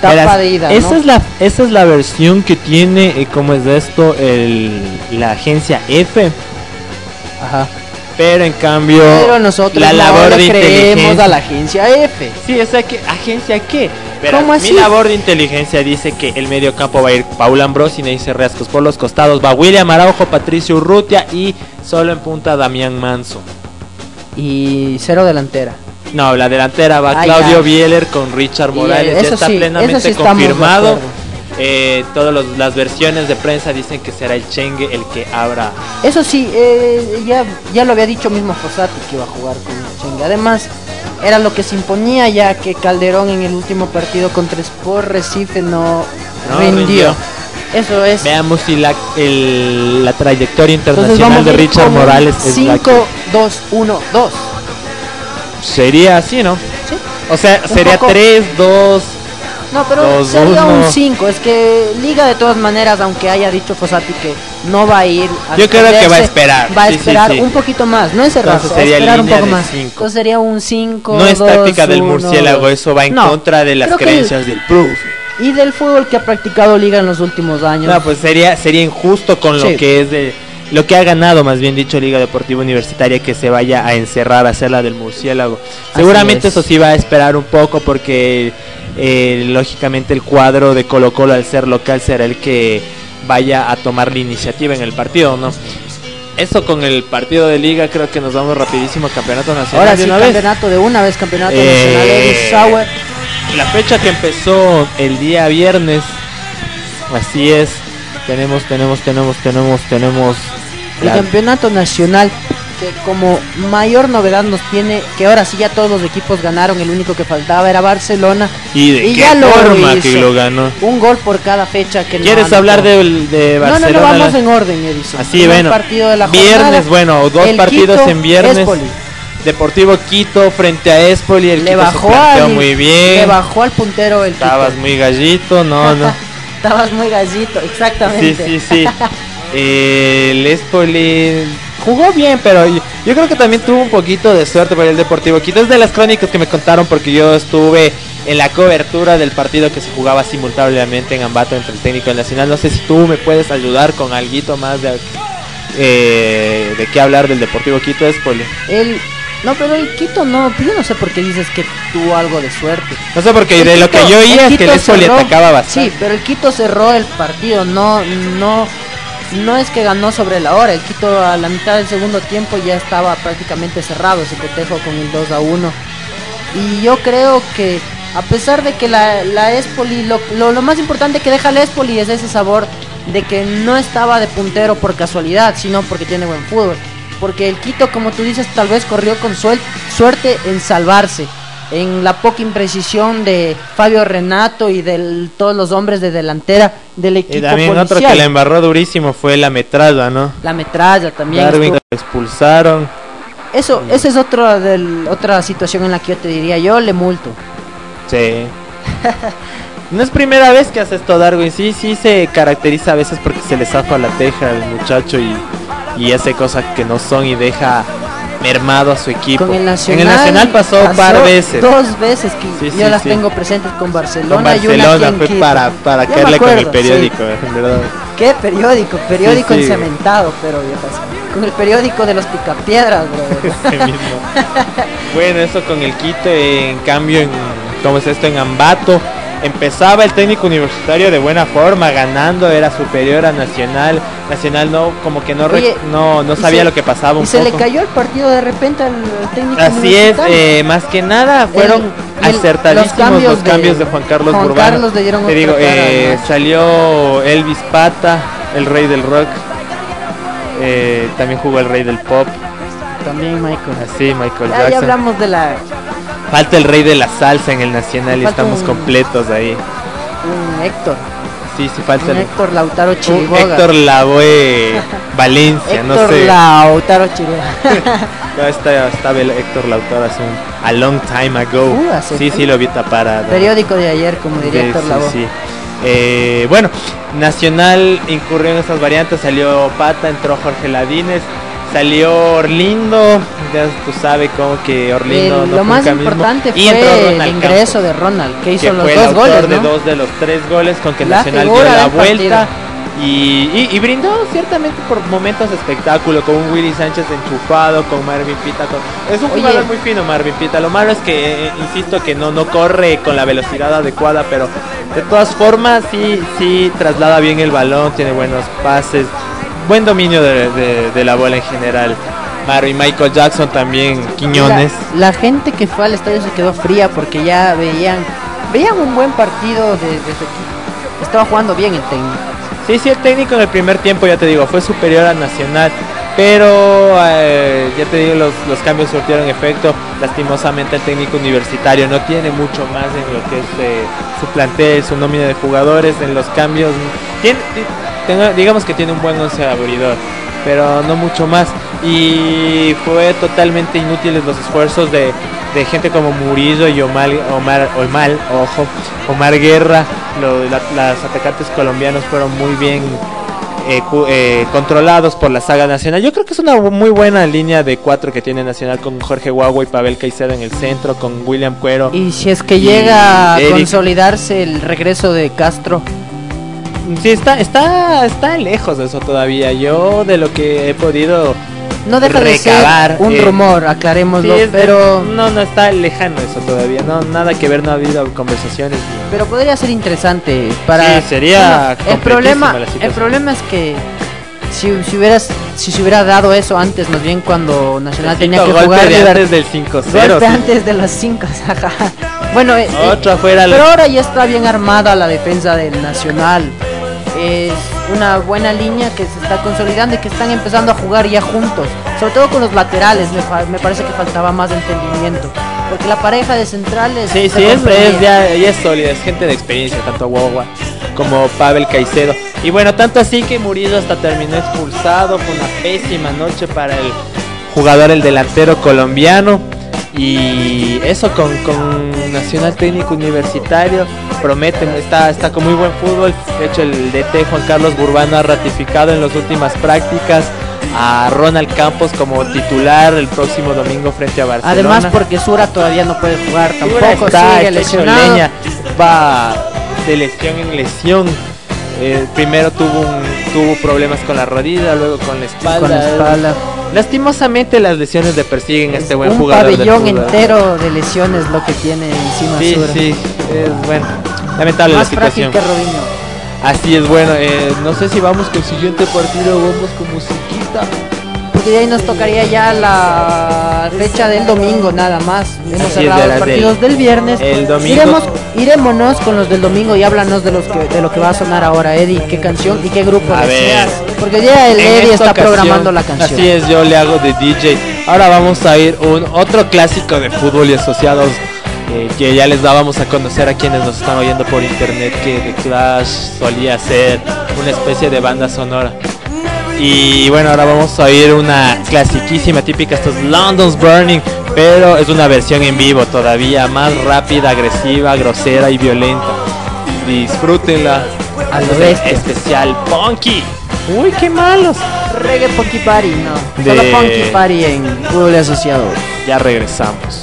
tapa Verás, de ida. esa, ¿no? es la, esa es la versión que tiene, eh, ¿cómo es de esto? El, la agencia F. Ajá. Pero en cambio, Pero nosotros la no labor le de creemos inteligencia. a la agencia F. Sí, o sea que agencia qué? Verás, ¿Cómo así? Mi labor de inteligencia dice que el medio campo va a ir Paul Ambrosio y Neisser Reascos por los costados, va William Araujo, Patricio Urrutia y solo en punta Damián Manso. Y cero delantera. No, la delantera va Ah, Claudio ya. Bieler con Richard Y, Morales, eso ya está sí, eso plenamente sí estamos de confirmado. Eh, todas las versiones de prensa dicen que será el Chengue el que abra. Eso sí, eh, ya, ya lo había dicho mismo Fossati que iba a jugar con Chengue. Además, era lo que se imponía ya que Calderón en el último partido contra Sport Recife no, No rindió. rindió. Eso es. Veamos si la, el- la trayectoria internacional de Richard Morales es la 5, 2, 1, 2. que sería así, ¿no? ¿Sí? O sea, Un sería poco- 3, 2. No, pero Dos, sería un no. 5. Es que Liga de todas maneras, aunque haya dicho Fossati que no va a ir a Yo creo que va a esperar. Va a Sí, sí, esperar sí. un poquito más, no encerrarse, sería esperar un poco más. cinco. Entonces sería un 5. No es táctica del murciélago, eso va en No, contra de las creencias del profe. Y del fútbol que ha practicado Liga en los últimos años. No, pues sería sería injusto con lo que es de lo que ha ganado, más bien dicho, Liga Deportiva Universitaria que se vaya a encerrar a hacer la del murciélago. Seguramente es. eso sí va a esperar un poco porque eh, lógicamente el cuadro de Colo Colo al ser local será el que vaya a tomar la iniciativa en el partido, ¿no? Eso con el partido de liga creo que nos vamos rapidísimo campeonato nacional Ahora de sí, una vez. campeonato de una vez, campeonato Eh, nacional. Eddie. La fecha que empezó el día viernes, así es. Tenemos, tenemos, tenemos, tenemos, tenemos. El la- campeonato nacional que como mayor novedad nos tiene que ahora sí ya todos los equipos ganaron, el único que faltaba era Barcelona. y de y qué ya lo forma hizo. que lo ganó. Un gol por cada fecha que ¿Quieres hablar de, de No, no, Barcelona? no, vamos en orden, Edison. Así, bueno. partido de la viernes, jornada, bueno, dos partidos Quito en viernes. Espoli. Deportivo Quito frente a Espoli, el Le Quito se bajó planteó al, muy bien. Le bajó al puntero el Estabas Quito. muy gallito, no, no. Estabas muy gallito, Sí, exactamente. sí, sí. Eh, el Espoli jugó bien, pero yo, yo creo que también tuvo un poquito de suerte por el Deportivo Quito. Es de las crónicas que me contaron porque yo estuve en la cobertura del partido que se jugaba simultáneamente en Ambato entre el técnico y el nacional. No sé si tú me puedes ayudar con algo más de, eh, de qué hablar del Deportivo Quito Espoli. El, no, pero el Quito no, yo no sé por qué dices que tuvo algo de suerte. No sé porque El de lo que yo oía es que el Espoli atacaba bastante. Sí, pero el Quito cerró el partido, no, no, no es que ganó sobre la hora. El Quito a la mitad del segundo tiempo ya estaba prácticamente cerrado, se cotejo con el 2 a 1. Y yo creo que a pesar de que la, la Espoli, lo, lo, lo más importante que deja la Espoli es ese sabor de que no estaba de puntero por casualidad, sino porque tiene buen fútbol. Porque el Quito, como tú dices, tal vez corrió con suerte en salvarse. En la poca imprecisión de Fabio Renato y de todos los hombres de delantera del equipo Y también otro policial. que la embarró durísimo fue la metralla, ¿no? La metralla también. Darwin lo expulsaron. Eso, esa es otra, del, otra situación en la que yo te diría, yo le multo. Sí. No es primera vez que hace esto Darwin, sí, sí se caracteriza a veces porque se le zafa la teja al muchacho y, y hace cosas que no son y deja mermado a su equipo. Con el Nacional, en el Nacional pasó, un par veces. Dos veces que Sí, yo sí, las sí. tengo presentes con Barcelona, Con y una fue Quito. para, para Yo caerle con el acuerdo, periódico, en verdad. ¿Qué periódico? Periódico encementado, pero viejas. Con el periódico de los picapiedras, bro. Mismo. bueno, eso con el Quito, en cambio, en, ¿cómo es esto? En Ambato, empezaba el técnico universitario de buena forma, ganando, era superior a Nacional. Nacional no, como que no, Oye, no, no sabía se- lo que pasaba un y se le poco. cayó el partido de repente al técnico Así es, eh, más que nada fueron El- el- acertadísimos los cambios los cambios de, de- Juan Carlos Juan Burbano. Carlos le dieron Te digo, eh, salió Elvis Pata, el rey del rock. Eh, también jugó el rey del pop, También Michael. así Michael Ya, ya hablamos de la Falta el rey de la salsa en el nacional y Falta estamos un- completos ahí. un Héctor, Sí, sí, falta un el, Héctor Lautaro un Chiriboga. Héctor Lavoe Valencia, no Héctor sé. Lautaro Chiriboga. No, está, estaba el Héctor Lautaro hace un a long time ago. Uh, hace- sí, sí, lo vi tapar. Periódico de ayer, como diría Sí, Héctor sí, Lavoe. sí. Eh, bueno, Nacional incurrió en estas variantes, salió Pata, entró Jorge Ladines, salió Orlindo, ya tú sabes como que Orlindo El- no lo más mismo. importante fue el ingreso de Ronald, que que hizo los fue dos el goles, de dos de los tres goles con que La Nacional dio la vuelta. Y, y- y brindó ciertamente por momentos espectáculo con un Willy Sánchez enchufado, con Marvin Pita. con- Es un Oye. jugador muy fino Marvin Pita. Lo malo es que, eh, insisto, que no, no corre con la velocidad adecuada, pero de todas formas sí, sí traslada bien el balón, tiene buenos pases, buen dominio de, de- de la bola en general. Marvin Michael Jackson también, Quiñones. La, la gente que fue al estadio se quedó fría porque ya veían veían un buen partido de, de equipo. Estaba jugando bien el técnico. Sí, sí, el técnico en el primer tiempo, ya te digo, fue superior a Nacional, pero eh, ya te digo, los, los cambios surtieron efecto. Lastimosamente el técnico universitario no tiene mucho más en lo que es eh, su plantel, su nómina de jugadores, en los cambios. Tiene, ti- tenga- digamos que tiene un buen once abridor, pero no mucho más. Y fue totalmente inútiles los esfuerzos de, de gente como Murillo y Omar, Omar, Omar, ojo, Omar Guerra. Lo- la- las atacantes colombianos fueron muy bien eh, eh, controlados por la saga nacional. Yo creo que es una muy buena línea de cuatro que tiene Nacional con Jorge Guagua y Pavel Caicedo en el centro, con William Cuero. Y si es que llega a Eric. consolidarse el regreso de Castro, Sí, está, está, está lejos de eso todavía. Yo de lo que he podido no deja de Recabar, ser un eh, rumor, aclarémoslo, Sí, es- pero no, no está lejano eso todavía. No, nada que ver, no ha habido conversaciones. ni- pero podría ser interesante para Sí, sería Bueno, el problema el problema es que si, si hubieras si se hubiera dado eso antes más bien cuando Nacional tenía que jugar de antes del 5-0. golpe sí. antes de los 5 bueno eh, eh, Otra fuera pero la- ahora ya está bien armada la defensa del Nacional es una buena línea que se está consolidando y que están empezando a jugar ya juntos sobre todo con los laterales me, me parece que faltaba más entendimiento porque la pareja de centrales Sí, sí, es, es ya, ya es sólida, es gente de experiencia, tanto Guagua como Pavel Caicedo. Y bueno, tanto así que Murillo hasta terminó expulsado, fue una pésima noche para el jugador el delantero colombiano. Y eso con, con Nacional Técnico Universitario promete, está, está con muy buen fútbol. De hecho, el DT Juan Carlos Burbano ha ratificado en las últimas prácticas a Ronald Campos como titular el próximo domingo frente a Barcelona. Además porque Sura todavía no puede jugar tampoco, está sigue lesionado. leña, va de lesión en lesión. Eh, primero tuvo un, tuvo problemas con la rodilla, luego con la espalda. Con la espalda. Lastimosamente las lesiones le persiguen a este buen un jugador. del pabellón entero de lesiones lo que tiene encima Sí, sí, es bueno. Lamentable Más la frágil situación. que Robinho. Así es bueno. eh, no sé si vamos con el siguiente partido o vamos con musiquita. Porque de ahí nos tocaría ya la fecha del domingo nada más. Hemos Así cerrado los partidos del, viernes. el domingo- Iremos, irémonos con los del domingo y háblanos de los que, de lo que va a sonar ahora, Eddie. ¿Qué canción y qué grupo A deseas? ver. Porque ya el Eddie está ocasión, programando la canción. Así es, yo le hago de DJ. Ahora vamos a ir un otro clásico de fútbol y asociados eh, que ya les dábamos a conocer a quienes nos están oyendo por internet que The Clash solía ser una especie de banda sonora. Y bueno, ahora vamos a oír una clasiquísima típica, esto es London's Burning, pero es una versión en vivo todavía más rápida, agresiva, grosera y violenta. Disfrútenla. A lo Este Especial Punky. Uy, qué malos. Reggae Punky Party, no. De- Solo Punky Party en Fútbol Asociado. Ya regresamos.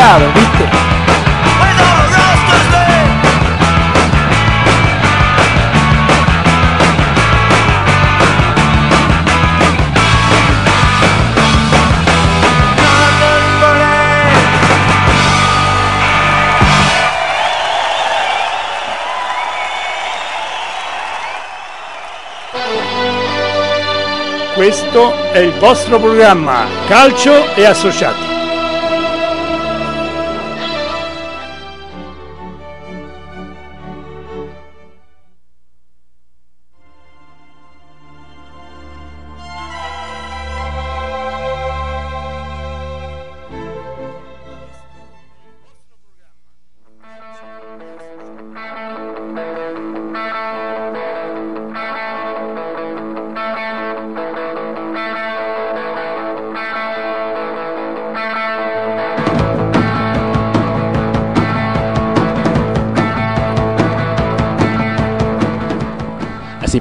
Fútbol Asociado, ¿viste? Where's all the rascals there? London burning. Questo è il vostro programma Calcio e Associati.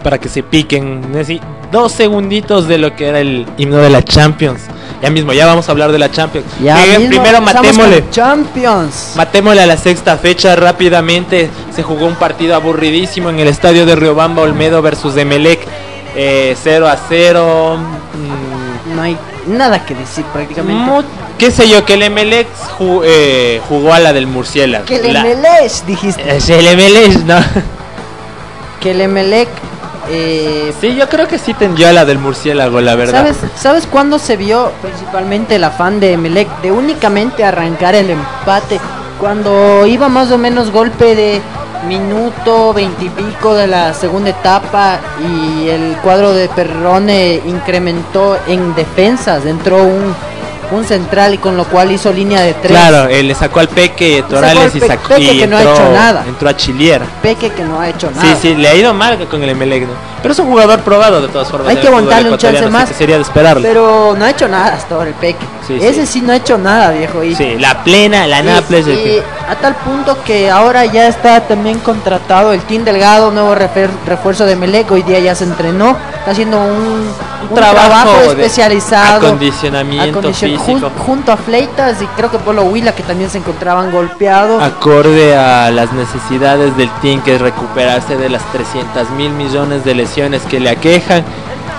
Para que se piquen. Así, dos segunditos de lo que era el himno de la Champions. Ya mismo, ya vamos a hablar de la Champions. Ya Eh, mismo primero matémosle. Champions. Matémosle a la sexta fecha rápidamente. Se jugó un partido aburridísimo en el estadio de Riobamba Olmedo versus Emelec. Eh, 0 a 0. mm, No hay nada que decir prácticamente. qué sé yo, que el Emelec ju- eh, jugó a la del Murciélago. Que el La- Emelec, dijiste. Es el Emelec, no. Que el Emelec. Eh, Sí, yo creo que sí tendió a la del Murciélago, la verdad. ¿Sabes, ¿Sabes cuándo se vio principalmente el afán de Emelec de únicamente arrancar el empate? Cuando iba más o menos golpe de minuto veintipico de la segunda etapa y el cuadro de Perrone incrementó en defensas, entró un, un central y con lo cual hizo línea de tres. Claro, él le sacó al Peque Torales y, sacó, Peque y que no ha entró, hecho nada. entró a Chilier. Peque que no ha hecho nada. Sí, sí, le ha ido mal con el Emelec, ¿no? Pero es un jugador probado de todas formas. Hay que aguantarle un chance más. que sería de esperarle. Pero no ha hecho nada hasta ahora el Peque. Sí, Ese sí. sí no ha hecho nada, viejo. Y Sí, la plena, la Naples. y a tal punto que ahora ya está también contratado el Team Delgado, nuevo refuerzo de Melec, hoy día ya se entrenó, está haciendo un, un trabajo de especializado, acondicionamiento acondicion- físico. jun- junto a Fleitas y creo que Polo Huila que también se encontraban golpeados. acorde a las necesidades del team que es recuperarse de las 300 mil millones de lesiones que le aquejan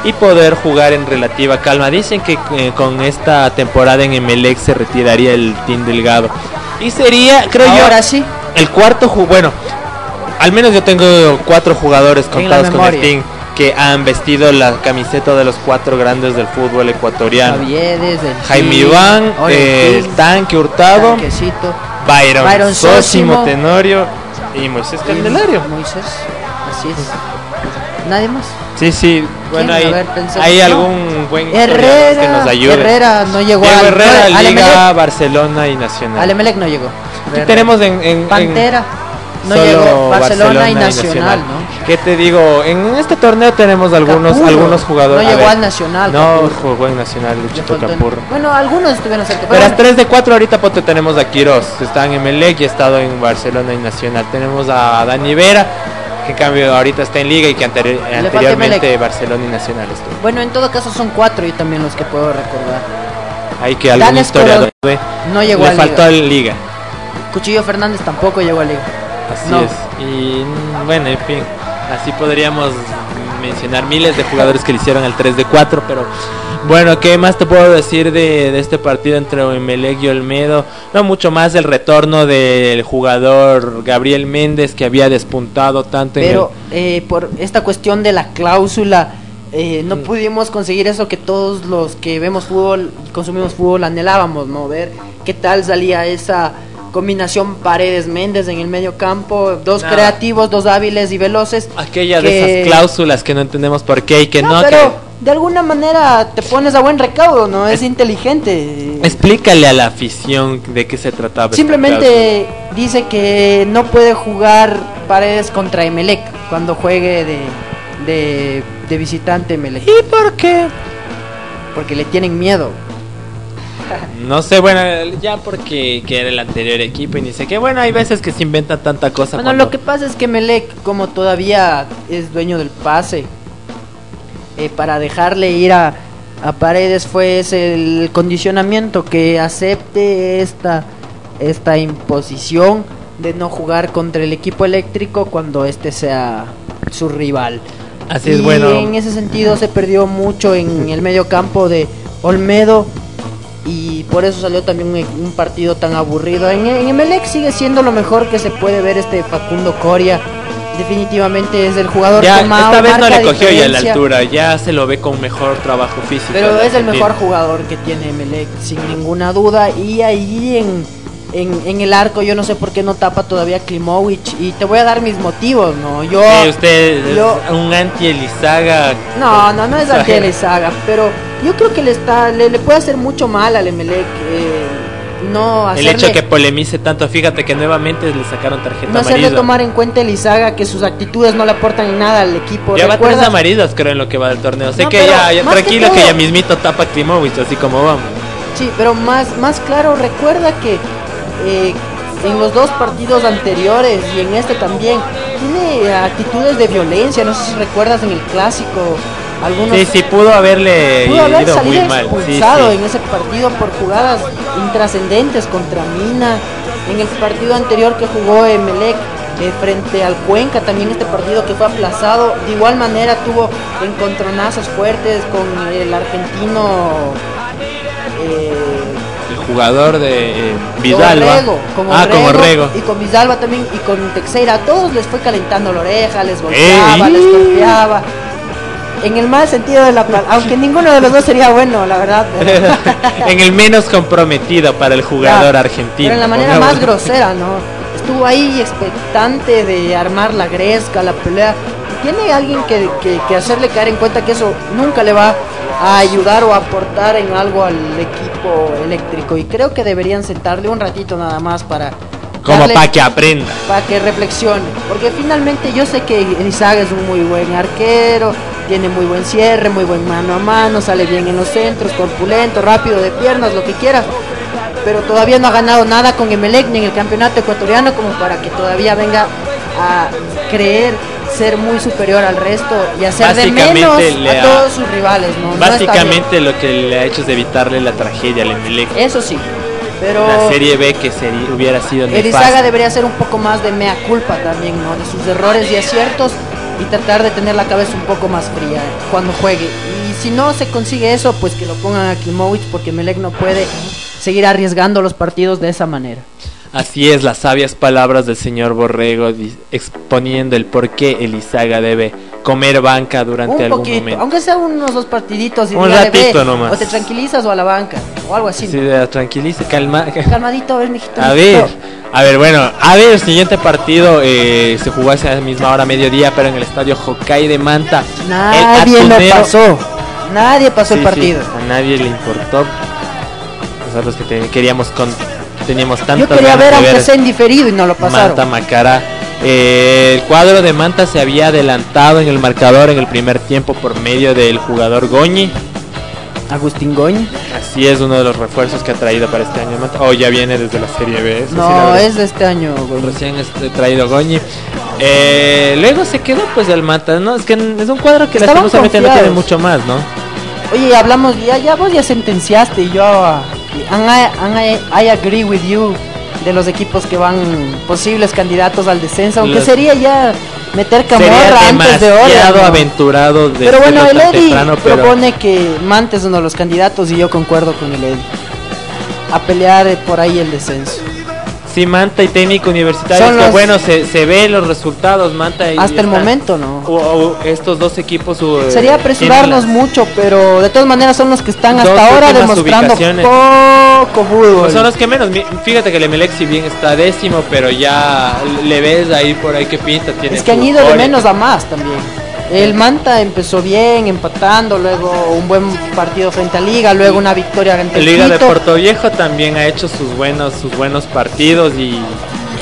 y poder jugar en relativa calma. Dicen que eh, con esta temporada en Emelec se retiraría el team delgado. Y sería, creo ahora yo, sí, el cuarto bueno, al menos yo tengo cuatro jugadores contados con el team que han vestido la camiseta de los cuatro grandes del fútbol ecuatoriano. Javiedes, el Jaime Team, Iván, el Team, Tanque Hurtado, Tanquecito, Byron, Byron Sósimo, Sósimo. Tenorio y Moisés Candelario. Moisés, así es. Nadie más. Sí, sí, bueno, ¿Quién? hay, A ver, hay No. algún buen Herrera, que nos ayude. Herrera no llegó Diego al- Herrera, no, al Liga, Emelec. Barcelona y Nacional. Al Emelec no llegó. Aquí tenemos en, en- en Pantera. No solo llegó. Barcelona, y Nacional, ¿no? ¿Qué te digo? En este torneo tenemos algunos Capurro. algunos jugadores. No llegó ver, al Nacional. No Capurro. jugó en Nacional, Luchito en- Capurro. Bueno, algunos estuvieron cerca. De las Pero 3 de 4 ahorita ponte tenemos a Quiroz, está en Emelec y ha estado en Barcelona y Nacional. Tenemos a Dani Vera, que en cambio ahorita está en Liga y que anteri- anteriormente. Barcelona y Nacional estuvo. bueno, en todo caso son cuatro y también los que puedo recordar. Hay que algún Dan historiador Escobar ve. no llegó Le a faltó Liga. Liga. Cuchillo Fernández tampoco llegó a Liga. Así No. es. Y mm, bueno, en fin, así podríamos mencionar miles de jugadores que le hicieron al 3 de 4, pero bueno, ¿qué más te puedo decir de, de este partido entre Emelec y Olmedo? No mucho más el retorno del jugador Gabriel Méndez que había despuntado tanto en Pero eh, por esta cuestión de la cláusula, eh, Mm. no pudimos conseguir eso que todos los que vemos fútbol, consumimos fútbol, anhelábamos, ¿no? Ver qué tal salía esa combinación Paredes Méndez en el medio campo, dos No. creativos, dos hábiles y veloces. el- aquella que- de esas cláusulas que no entendemos por qué y que no, No, que- pero de alguna manera te pones a buen recaudo, ¿no? Es, Es- inteligente. explícale a la afición de qué se trataba. Simplemente dice que no puede jugar Paredes contra Emelec cuando juegue de, de, de visitante Emelec. ¿Y por qué? Porque le tienen miedo. No sé, bueno, ya porque que era el anterior equipo y sé qué. Bueno, hay veces que se inventa tanta cosa. Bueno, cuando- lo que pasa es que Emelec, como todavía es dueño del pase, eh, para dejarle ir a, a Paredes fue ese el condicionamiento que acepte esta, esta imposición de no jugar contra el equipo eléctrico cuando este sea su rival. Así y es, bueno. en ese sentido se perdió mucho en el medio campo de Olmedo y por eso salió también un, un partido tan aburrido. En, en Emelec sigue siendo lo mejor que se puede ver este Facundo Coria. Definitivamente es el jugador Ya, que más esta vez no le cogió ya la altura, ya se lo ve con mejor trabajo físico. Pero es el mejor jugador que tiene Emelec, sin ninguna duda. Y ahí en, en, en el arco yo no sé por qué no tapa todavía Klimovic. Y te voy a dar mis motivos, ¿no? Yo... Sí, usted yo- es un anti-Elizaga. No, no, no es anti Elizaga, pero yo creo que le está le, le puede hacer mucho mal al Emelec eh, no El hacerle, hecho de que polemice tanto, fíjate que nuevamente le sacaron tarjeta no hacerle amarilla. tomar en cuenta Elizaga que sus actitudes no le aportan en nada al equipo. Ya va tres amarillas creo en lo que va del torneo. Sé No, que ya, ya que tranquilo que, todo- ya mismito tapa Klimovic, así como vamos. Sí, pero más, más claro, recuerda que eh, en los dos partidos anteriores y en este también tiene actitudes de violencia. No sé si recuerdas en el clásico algunos Sí, sí, pudo haberle pudo haber ido muy mal. Expulsado sí. en ese partido por jugadas intrascendentes contra Mina. En el partido anterior que jugó Emelec eh, frente al Cuenca, también este partido que fue aplazado. De igual manera tuvo encontronazos fuertes con el argentino. eh, El jugador de eh, Vidalba. Orrego, con ah, con Orrego, Orrego. Y con Vidalba también, y con Texeira, a todos les fue calentando la oreja, les golpeaba, ¡Ey! les golpeaba. En el mal sentido de la palabra, aunque ninguno de los dos sería bueno, la verdad. en el menos comprometido para el jugador argentino. Pero en la manera más grosera, ¿no? Estuvo ahí expectante de armar la gresca, la pelea. Tiene alguien que, que- que hacerle caer en cuenta que eso nunca le va a ayudar o a aportar en algo al equipo eléctrico. Y creo que deberían sentarle un ratito nada más para... Como para que aprenda. para que reflexione. Porque finalmente yo sé que Elizaga es un muy buen arquero, tiene muy buen cierre, muy buen mano a mano, sale bien en los centros, corpulento, rápido de piernas, lo que quieras. Pero todavía no ha ganado nada con Emelec ni en el campeonato ecuatoriano como para que todavía venga a creer ser muy superior al resto y hacer de menos a todos sus rivales. Básicamente lo que le ha hecho es evitarle la tragedia al Emelec. Eso sí. Pero La Serie B que sería, hubiera sido nefasta. debería hacer un poco más de mea culpa también, ¿no? De sus errores y aciertos y tratar de tener la cabeza un poco más fría cuando juegue. Y si no se consigue eso, pues que lo pongan a Klimovic porque Melec no puede seguir arriesgando los partidos de esa manera. Así es, las sabias palabras del señor Borrego exponiendo el por qué Elizaga debe comer banca durante un algún poquito, momento. aunque sea unos dos partiditos y Un ratito "Ve, nomás". o te tranquilizas o a la banca o algo así. Sí, de- tranquilice, calma. Calmadito, a ver, mijito. A mijito. ver, a ver, bueno, a ver, el siguiente partido eh, se jugó a esa misma hora, mediodía, pero en el estadio Hokkaido de Manta. Nadie lo pasó. Nadie pasó el sí, partido. a nadie le importó. Nosotros que te- queríamos con, teníamos tanto Yo quería ver aunque sea en diferido y no lo pasaron. Manta Macara. Eh, el cuadro de Manta se había adelantado en el marcador en el primer tiempo por medio del jugador Goñi. Agustín Goñi. Así es uno de los refuerzos que ha traído para este año Manta. Oh, ya viene desde la Serie B. eso No, es de este año, Goñi. Recién este, traído Goñi. Eh, luego se quedó pues el Manta, ¿no? Es que es un cuadro que lastimosamente no tiene mucho más, ¿no? Oye, hablamos, ya, ya vos ya sentenciaste y yo, and I, and I- I agree with you de los equipos que van posibles candidatos al descenso, aunque Los- sería ya meter camorra antes de hora. aventurado de Pero bueno, el temprano, pero propone que Mante es uno de los candidatos y yo concuerdo con el Eddie. A pelear por ahí el descenso. Sí, Manta y Técnico Universitario, Son que los- bueno, se, se ve los resultados, Manta y Hasta el momento, ¿no? o- o estos dos equipos uh, Sería apresurarnos mucho, pero de todas maneras son los que están Dos hasta ahora demostrando poco fútbol. Pues son los que menos. Fíjate que el Emelec si bien está décimo, pero ya le ves ahí por ahí que pinta. Tiene Es que han ido de menos a más también. El Manta empezó bien, empatando, luego un buen partido frente a Liga, luego una victoria ante El el Liga de. Puerto Viejo también ha hecho sus buenos sus buenos partidos y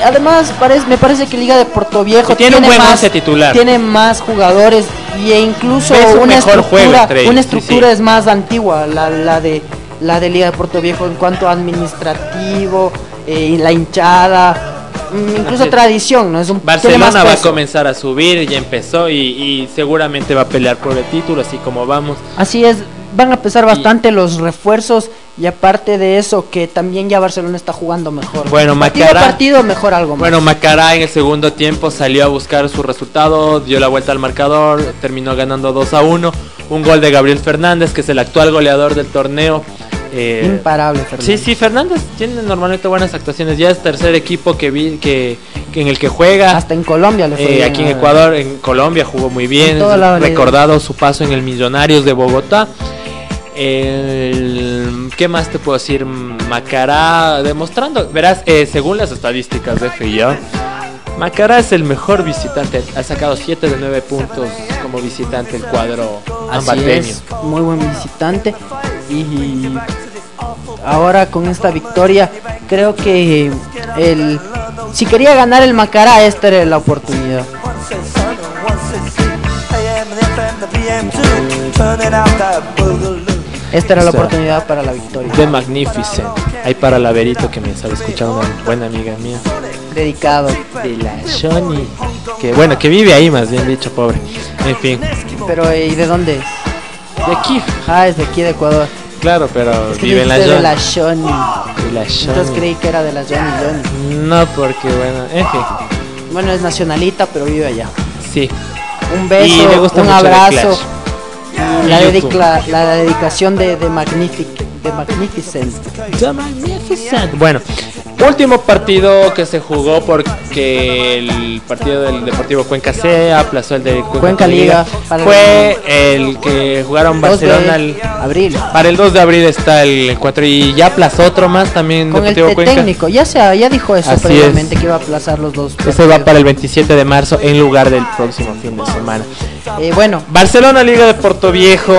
Además, parece, me parece que Liga de Puerto Viejo tiene un buen más, titular. tiene más jugadores y e incluso un una mejor juego estructura, una estructura sí. es más antigua, la, la de la de Liga de Puerto Viejo en cuanto a administrativo, eh, la hinchada, incluso Así es. tradición, ¿no? Es un Barcelona va a comenzar a subir, ya empezó y, y seguramente va a pelear por el título, así como vamos. Así es, van a pesar bastante los refuerzos y aparte de eso que también ya Barcelona está jugando mejor. Bueno, partido Macará- a partido mejor algo más. Bueno, Macará en el segundo tiempo salió a buscar su resultado, dio la vuelta al marcador, terminó ganando 2 a 1. Un gol de Gabriel Fernández, que es el actual goleador del torneo. Eh, imparable, Fernando. Sí, sí, Fernández tiene normalmente buenas actuaciones. Ya es tercer equipo que vi que, que en el que juega. Hasta en Colombia le fue Eh, bien aquí en Ecuador, en Colombia jugó muy bien. Recordado su paso en el Millonarios de Bogotá. El- ¿Qué más te puedo decir? Macará demostrando, verás, eh, según las estadísticas de FIA, Macará es el mejor visitante. Ha sacado 7 de 9 puntos como visitante el cuadro Así ambateño. es, muy buen visitante y ahora con esta victoria creo que el si quería ganar el Macará esta era la oportunidad. Esta era la oportunidad para la victoria. The Magnificent. Ahí para Laverito que me sabe escuchar una buena amiga mía. Dedicado. De la Johnny. Que bueno, que vive ahí más bien dicho, pobre. En fin. Pero ¿y de dónde es? De aquí, Ah, es de aquí de Ecuador. Claro, pero Es que vive en la Johnny. de la Johnny. De la Entonces Johnny. creí que era de la Johnny Johnny. No, porque bueno, en fin. Bueno, es nacionalita, pero vive allá. Sí. Un beso, un abrazo. La- la dedicación de, de Magnific The Magnificent. The Magnificent. Bueno, último partido que se jugó porque el partido del Deportivo Cuenca se aplazó el de Cuenca, Cuenca Liga, fue el que jugaron 2 de Barcelona el- abril. para el 2 de abril está el encuentro y ya aplazó otro más también Con el Deportivo te- Cuenca. técnico, ya se ya dijo eso Así previamente es. que iba a aplazar los dos. Ese va para el 27 de marzo en lugar del próximo fin de semana. Eh, bueno, Barcelona Liga de Porto Viejo.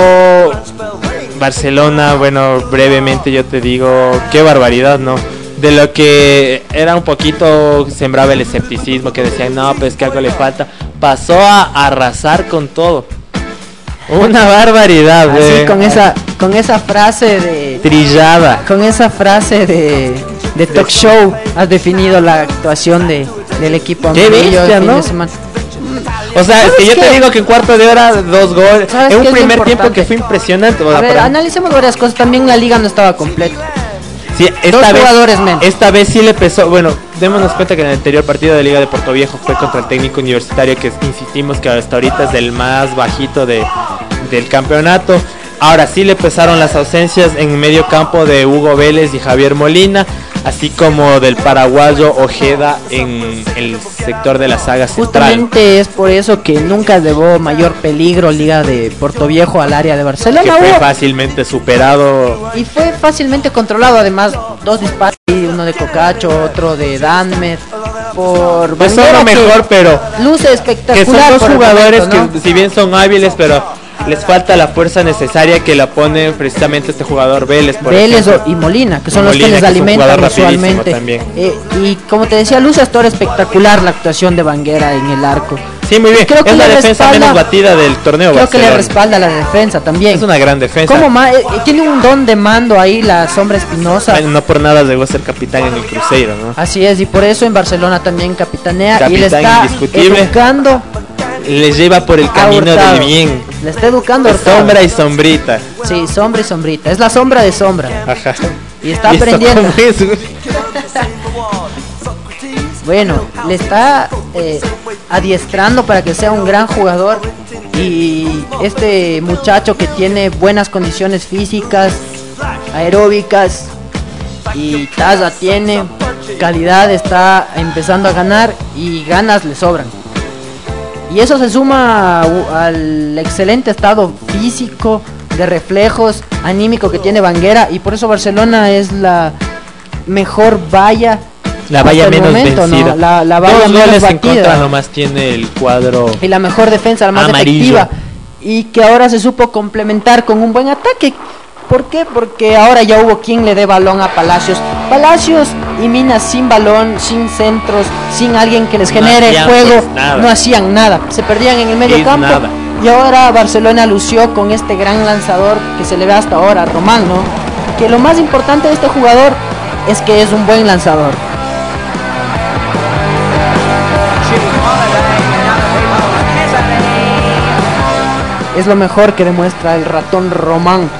Barcelona, bueno, brevemente yo te digo, qué barbaridad, ¿no? De lo que era un poquito sembraba el escepticismo, que decían, no, pues que algo le falta. Pasó a arrasar con todo. Una barbaridad, así eh. con esa con esa frase de trillada. con esa frase de, de talk show has definido la actuación de, del equipo Qué bestia, ¿no? de semana. O sea, es que yo qué? te digo que en cuarto de hora, dos goles. ¿Sabes En un primer tiempo que fue impresionante. A ver, analicemos varias cosas. También la liga no estaba completa. Sí, esta Dos vez, jugadores menos. Esta vez sí le pesó. Bueno, démonos cuenta que en el anterior partido de Liga de Puerto Viejo fue contra el técnico universitario, que insistimos que hasta ahorita es del más bajito de, del campeonato. Ahora sí le pesaron las ausencias en medio campo de Hugo Vélez y Javier Molina, así como del paraguayo Ojeda en el sector de la saga central. Justamente es por eso que nunca llevó mayor peligro Liga de Puerto Viejo al área de Barcelona. Que fue fácilmente superado. y fue fácilmente controlado. Además, dos disparos, uno de Cocacho, otro de Danmer. Por Pues son lo que mejor, pero luce que espectacular. son dos jugadores momento, que ¿no? si bien son hábiles pero les falta la fuerza necesaria que la pone precisamente este jugador Vélez por Vélez ejemplo. y Molina, que son los que les alimentan usualmente. Eh, y como te decía, luce hasta ahora espectacular la actuación de Banguera en el arco. sí muy bien creo que es la defensa respalda- menos batida del torneo Creo que le Barcelona. respalda la defensa también. es una gran defensa ¿Cómo eh, eh, tiene un don de mando ahí la sombra espinosa. Bueno, no por nada llegó a ser capitán en el Cruzeiro ¿no? Así es, y por eso en Barcelona también capitanea y le Capitán está educando le lleva por el camino Hurtado. del bien Le está educando a Hurtado. sombra y sombrita Sí, sombra y sombrita. Es la sombra de sombra. Ajá. Y está aprendiendo. es? Bueno, le está eh, adiestrando para que sea un gran jugador. Y este muchacho que tiene buenas condiciones físicas, aeróbicas y taza tiene, calidad está empezando a ganar y ganas le sobran. Y eso se suma al excelente estado físico, de reflejos, anímico que tiene Banguera y por eso Barcelona es la mejor valla la valla menos momento, ¿no? La, la valla dos menos batida. contra nomás tiene el cuadro y la mejor defensa, la más Amarillo. efectiva y que ahora se supo complementar con un buen ataque. ¿Por qué? Porque ahora ya hubo quien le dé balón a Palacios. Palacios y Minas sin balón, sin centros, sin alguien que les genere juego, pues, nada. no hacían nada. Se perdían en el medio Es campo. nada. Y ahora Barcelona lució con este gran lanzador que se le ve hasta ahora, Román, ¿no? Que lo más importante de este jugador es que es un buen lanzador. es lo mejor que demuestra el ratón Román.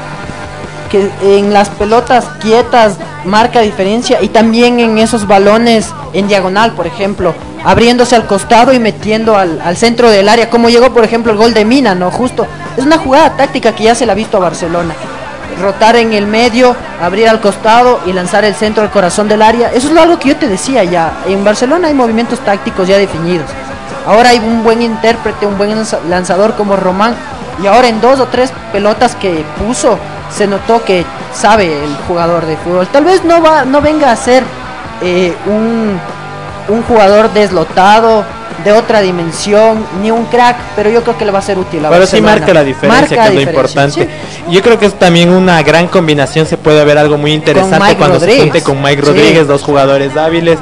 Que en las pelotas quietas marca diferencia y también en esos balones en diagonal, por ejemplo, abriéndose al costado y metiendo al, al centro del área, como llegó, por ejemplo, el gol de Mina, ¿no? Justo. Es una jugada táctica que ya se la ha visto a Barcelona. Rotar en el medio, abrir al costado y lanzar el centro al corazón del área. Eso es algo que yo te decía ya. En Barcelona hay movimientos tácticos ya definidos. Ahora hay un buen intérprete, un buen lanza- lanzador como Román. Y ahora en dos o tres pelotas que puso, se notó que sabe el jugador de fútbol. Tal vez no va, no venga a ser eh, un, un jugador deslotado de otra dimensión, ni un crack, pero yo creo que le va a ser útil a Pero sí marca la diferencia, Marca que es lo diferencia, importante. sí. Yo creo que es también una gran combinación, se puede ver algo muy interesante cuando se junte con Mike Sí. Rodríguez, dos jugadores hábiles.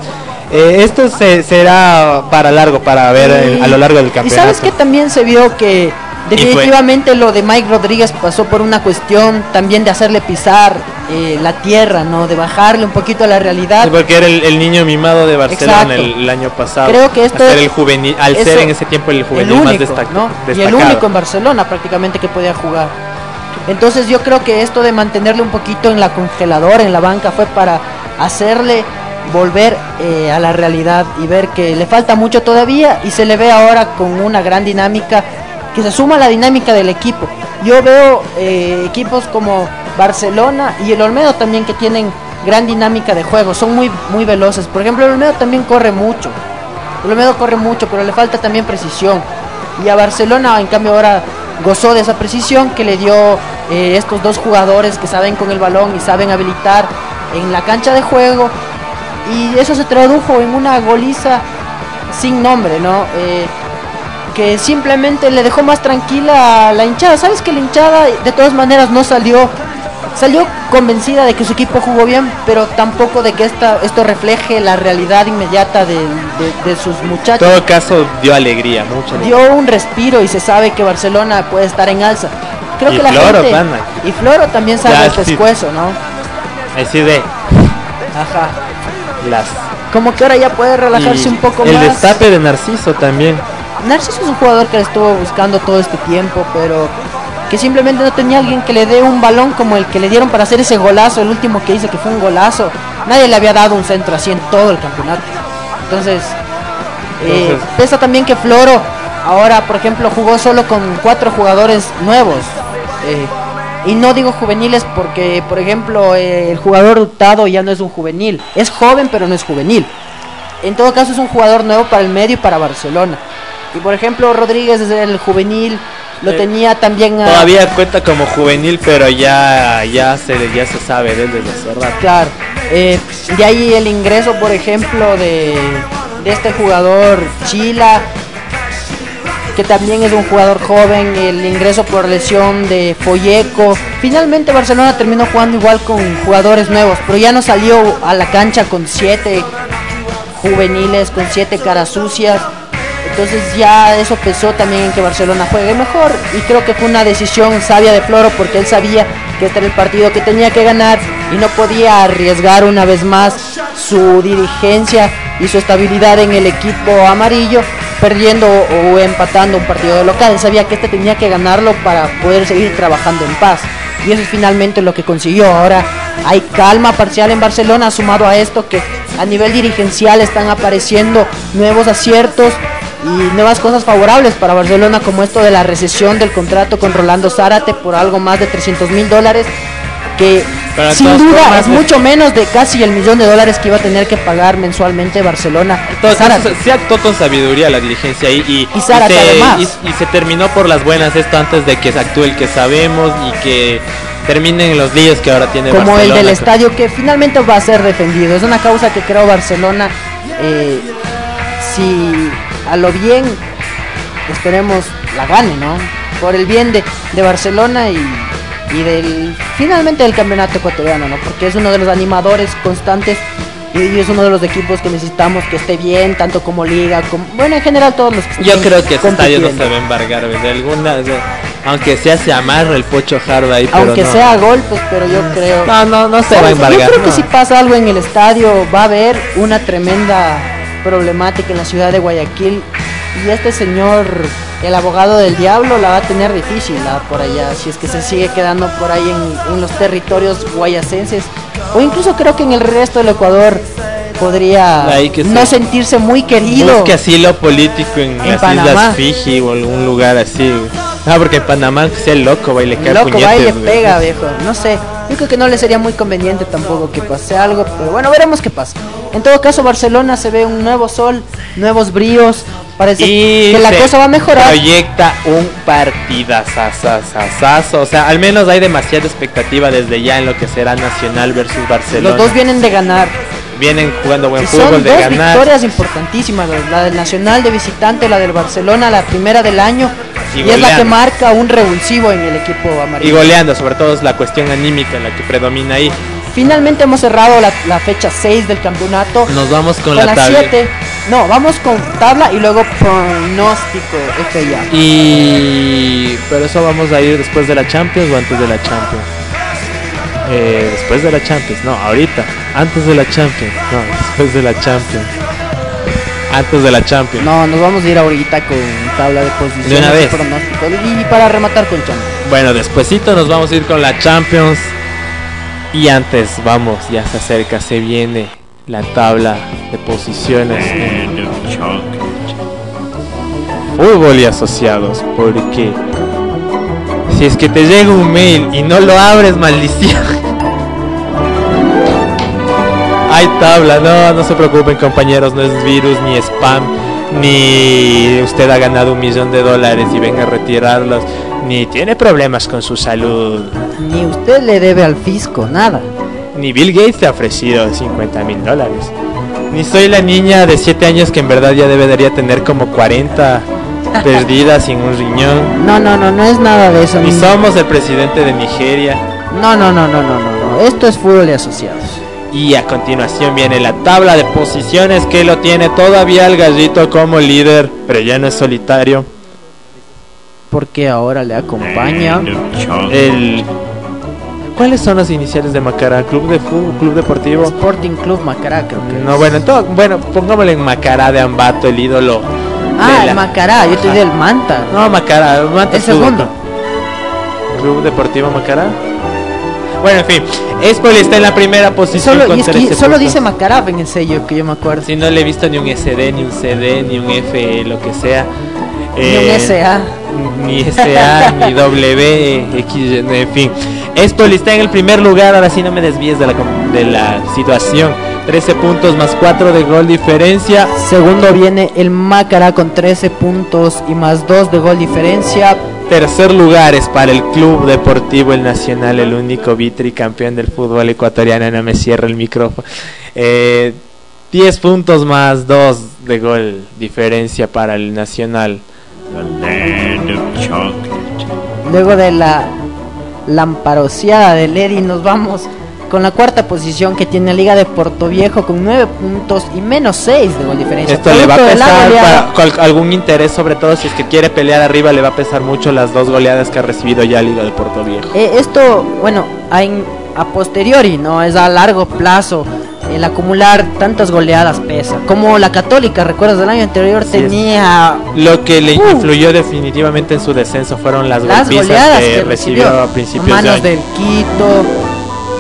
Eh, esto se- será para largo, para ver eh, a lo largo del Y campeonato. sabes que también se vio que definitivamente lo de Mike Rodríguez pasó por una cuestión también de hacerle pisar eh, la tierra, ¿no? De bajarle un poquito a la realidad. Sí, porque era el, el niño mimado de Barcelona el, año pasado. Creo que esto es- el juvenil, al eso- ser en ese tiempo el juvenil más único, destac- ¿no? Y el destacado. único en Barcelona prácticamente que podía jugar. Entonces yo creo que esto de mantenerle un poquito en la congeladora, en la banca, fue para hacerle volver eh, a la realidad y ver que le falta mucho todavía y se le ve ahora con una gran dinámica que se suma a la dinámica del equipo. Yo veo eh, equipos como Barcelona y el Olmedo también que tienen gran dinámica de juego, son muy, muy veloces. Por ejemplo, el Olmedo también corre mucho. El Olmedo corre mucho, pero le falta también precisión. Y a Barcelona, en cambio, ahora gozó de esa precisión que le dio eh, estos dos jugadores que saben con el balón y saben habilitar en la cancha de juego. Y eso se tradujo en una goliza sin nombre, ¿no? Eh, que simplemente le dejó más tranquila a la hinchada. Sabes que la hinchada de todas maneras no salió salió convencida de que su equipo jugó bien, pero tampoco de que esta, esto refleje la realidad inmediata de, de- de sus En muchachos. todo caso, dio alegría, mucha alegría. Dio un respiro y se sabe que Barcelona puede estar en alza. Creo Y que la Floro, gente pana. y Floro también sabe el pescuezo, ¿no? Así de Ajá. las. Como que ahora ya puede relajarse y un poco el más. destape de Narciso también. Narciso es un jugador que le estuvo buscando todo este tiempo, pero que simplemente no tenía alguien que le dé un balón como el que le dieron para hacer ese golazo, el último que hizo que fue un golazo. Nadie le había dado un centro así en todo el campeonato. Entonces, eh, Entonces- pesa también que Floro ahora, por ejemplo, jugó solo con cuatro jugadores nuevos. eh, y no digo juveniles porque, por ejemplo, eh, el jugador Hurtado ya no es un juvenil. Es joven, pero no es juvenil. En todo caso, es un jugador nuevo para el medio y para Barcelona. Y por ejemplo, Rodríguez desde el juvenil lo Eh, tenía también a- Todavía cuenta como juvenil, pero ya, ya, se, ya se sabe de él desde hace rato. Claro. Eh, de ahí el ingreso, por ejemplo, de, de este jugador Chila, que también es un jugador joven, el ingreso por lesión de Folleco. Finalmente Barcelona terminó jugando igual con jugadores nuevos, pero ya no salió a la cancha con siete juveniles, con siete caras sucias. Entonces ya eso pesó también en que Barcelona juegue mejor y creo que fue una decisión sabia de Floro porque él sabía que este era el partido que tenía que ganar y no podía arriesgar una vez más su dirigencia y su estabilidad en el equipo amarillo perdiendo o empatando un partido de local. Él sabía que este tenía que ganarlo para poder seguir trabajando en paz y eso es finalmente lo que consiguió. Ahora hay calma parcial en Barcelona sumado a esto que a nivel dirigencial están apareciendo nuevos aciertos y nuevas cosas favorables para Barcelona como esto de la recesión del contrato con Rolando Zárate por algo más de 300 mil dólares que sin duda formas es es- mucho menos de casi el millón de dólares que iba a tener que pagar mensualmente Barcelona Entonces, se actuó con sabiduría la dirigencia ahí y, Y Zárate se, y- y se terminó por las buenas esto antes de que se actúe el que sabemos y que terminen los líos que ahora tiene como el Barcelona. del estadio que finalmente va a ser defendido. Es una causa que creo Barcelona, eh, si a lo bien, esperemos la gane, ¿no? Por el bien de, de Barcelona y, y del finalmente del campeonato ecuatoriano, ¿no? Porque es uno de los animadores constantes y, es uno de los equipos que necesitamos que esté bien, tanto como liga, como, bueno, en general todos los que Yo creo que ese estadio no se va a embargar de alguna, de- aunque sea se amarra el pocho hard ahí, pero Aunque no. sea golpes, pero yo creo... No, no, no se va a Yo embargar. creo que si pasa algo en el estadio va a haber una tremenda problemática en la ciudad de Guayaquil y este señor, el abogado del diablo, la va a tener difícil por allá, si es que se sigue quedando por ahí en, en los territorios guayacenses o incluso creo que en el resto del Ecuador podría que no se- sentirse muy querido. Busque asilo político en, En las Panamá. Islas Fiji o algún lugar así. Ah, porque en Panamá que sea el loco, va y le cae Loco, va y le puñetes, pega, viejo. No sé. Yo creo que no le sería muy conveniente tampoco que pase algo, pero bueno, veremos qué pasa. En todo caso, Barcelona se ve un nuevo sol, nuevos bríos. Parece Y que la cosa va a mejorar. Proyecta un partidazazazazazo. O sea, al menos hay demasiada expectativa desde ya en lo que será Nacional versus Barcelona. Los dos vienen de ganar. Vienen jugando buen Y son fútbol, de dos ganar. victorias importantísimas. La- del Nacional de visitante, la del Barcelona, la primera del año. Y Y, es la que marca un revulsivo en el equipo Y amarillo. goleando, sobre todo es la cuestión anímica la que predomina ahí. Finalmente hemos cerrado la, la fecha 6 del campeonato. Nos vamos con, con la la tabla. 7. No, vamos con tabla y luego pronóstico FIA. Y pero eso vamos a ir después de la Champions o antes de la Champions. Eh, después de la Champions, no, ahorita, antes de la Champions, no, después de la Champions. Antes de la Champions. No, nos vamos a ir ahorita con tabla de posiciones De una y vez. pronóstico. Y para rematar con Champions. Bueno, despuesito nos vamos a ir con la Champions. Y antes, vamos, ya se acerca, se viene la tabla de posiciones en fútbol y asociados, porque Si es que te llega un mail y no lo abres, maldición. Hay tabla, no, no se preocupen compañeros, no es virus ni spam, ni usted ha ganado un millón de dólares y venga a retirarlos, ni tiene problemas con su salud, Ni usted le debe al fisco, nada. ni Bill Gates te ha ofrecido 50 mil dólares, ni soy la niña de 7 años que en verdad ya debería tener como 40 perdidas sin un riñón, No, no, no, no es nada de eso. ni somos el presidente de Nigeria. No, no, no, no, no, no, no. Esto es fútbol y asociados. Y a continuación viene la tabla de posiciones que lo tiene todavía el gallito como líder, pero ya no es solitario. Porque ahora le acompaña. El ¿Cuáles son las iniciales de Macará? Club de fútbol, club deportivo. Sporting Club Macará, creo que. No, es. bueno, todo, bueno, pongámosle en Macará de Ambato, el ídolo. Ah, el la- Macará, yo te Ajá. di el Manta. No, Macará, Manta El segundo. Club Deportivo Macará. Bueno, en fin, Espoli está en la primera posición Solo, y es que 13 solo dice Macará en el sello que yo me acuerdo. Si no le he visto ni un SD, ni un CD, ni un F, lo que sea. Ni Eh, un SA. Ni SA, ni W, X, en fin. Espoli está en el primer lugar, ahora sí no me desvíes de la, de la situación. 13 puntos más 4 de gol diferencia. Segundo viene el Macará con 13 puntos y más 2 de gol diferencia. Tercer lugar es para el Club Deportivo El Nacional, el único vitricampeón del fútbol ecuatoriano. No me cierra el micrófono. Eh, 10 puntos más 2 de gol diferencia para el Nacional. Luego de la lamparoseada de Lady nos vamos con la cuarta posición que tiene Liga de Puerto Viejo con 9 puntos y menos 6 de gol diferencia. Esto le va a la pesar para algún interés, sobre todo si es que quiere pelear arriba, le va a pesar mucho las dos goleadas que ha recibido ya Liga de Puerto Viejo. Eh, esto, bueno, a, in- a posteriori, ¿no? Es a largo plazo. El acumular tantas goleadas pesa. Como la Católica, ¿recuerdas? Del año anterior es. tenía Lo que le Uh. influyó definitivamente en su descenso fueron las, las golpizas goleadas que, que recibió recibió. a principios de manos año. del Quito,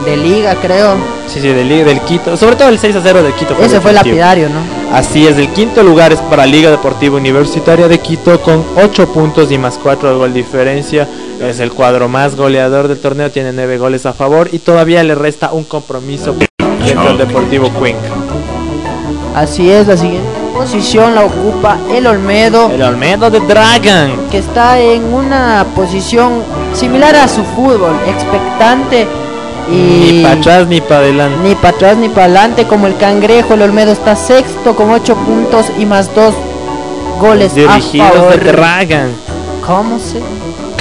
de Liga, creo. Sí, sí, del, del Quito, sobre todo el 6 a 0 del Quito. Ese fue lapidario, ¿no? Así es, el quinto lugar es para Liga Deportiva Universitaria de Quito con 8 puntos y más 4 de gol diferencia. Es el cuadro más goleador del torneo, tiene 9 goles a favor y todavía le resta un compromiso frente al Deportivo Cuenca. Así es, la siguiente posición la ocupa el Olmedo, El Olmedo de Dragon. que está en una posición similar a su fútbol, expectante y Ni para atrás ni para adelante. ni para atrás ni para adelante como el cangrejo. El Olmedo está sexto con 8 puntos y más 2 goles a Dirigidos favor. de Dragon. ¿Cómo se?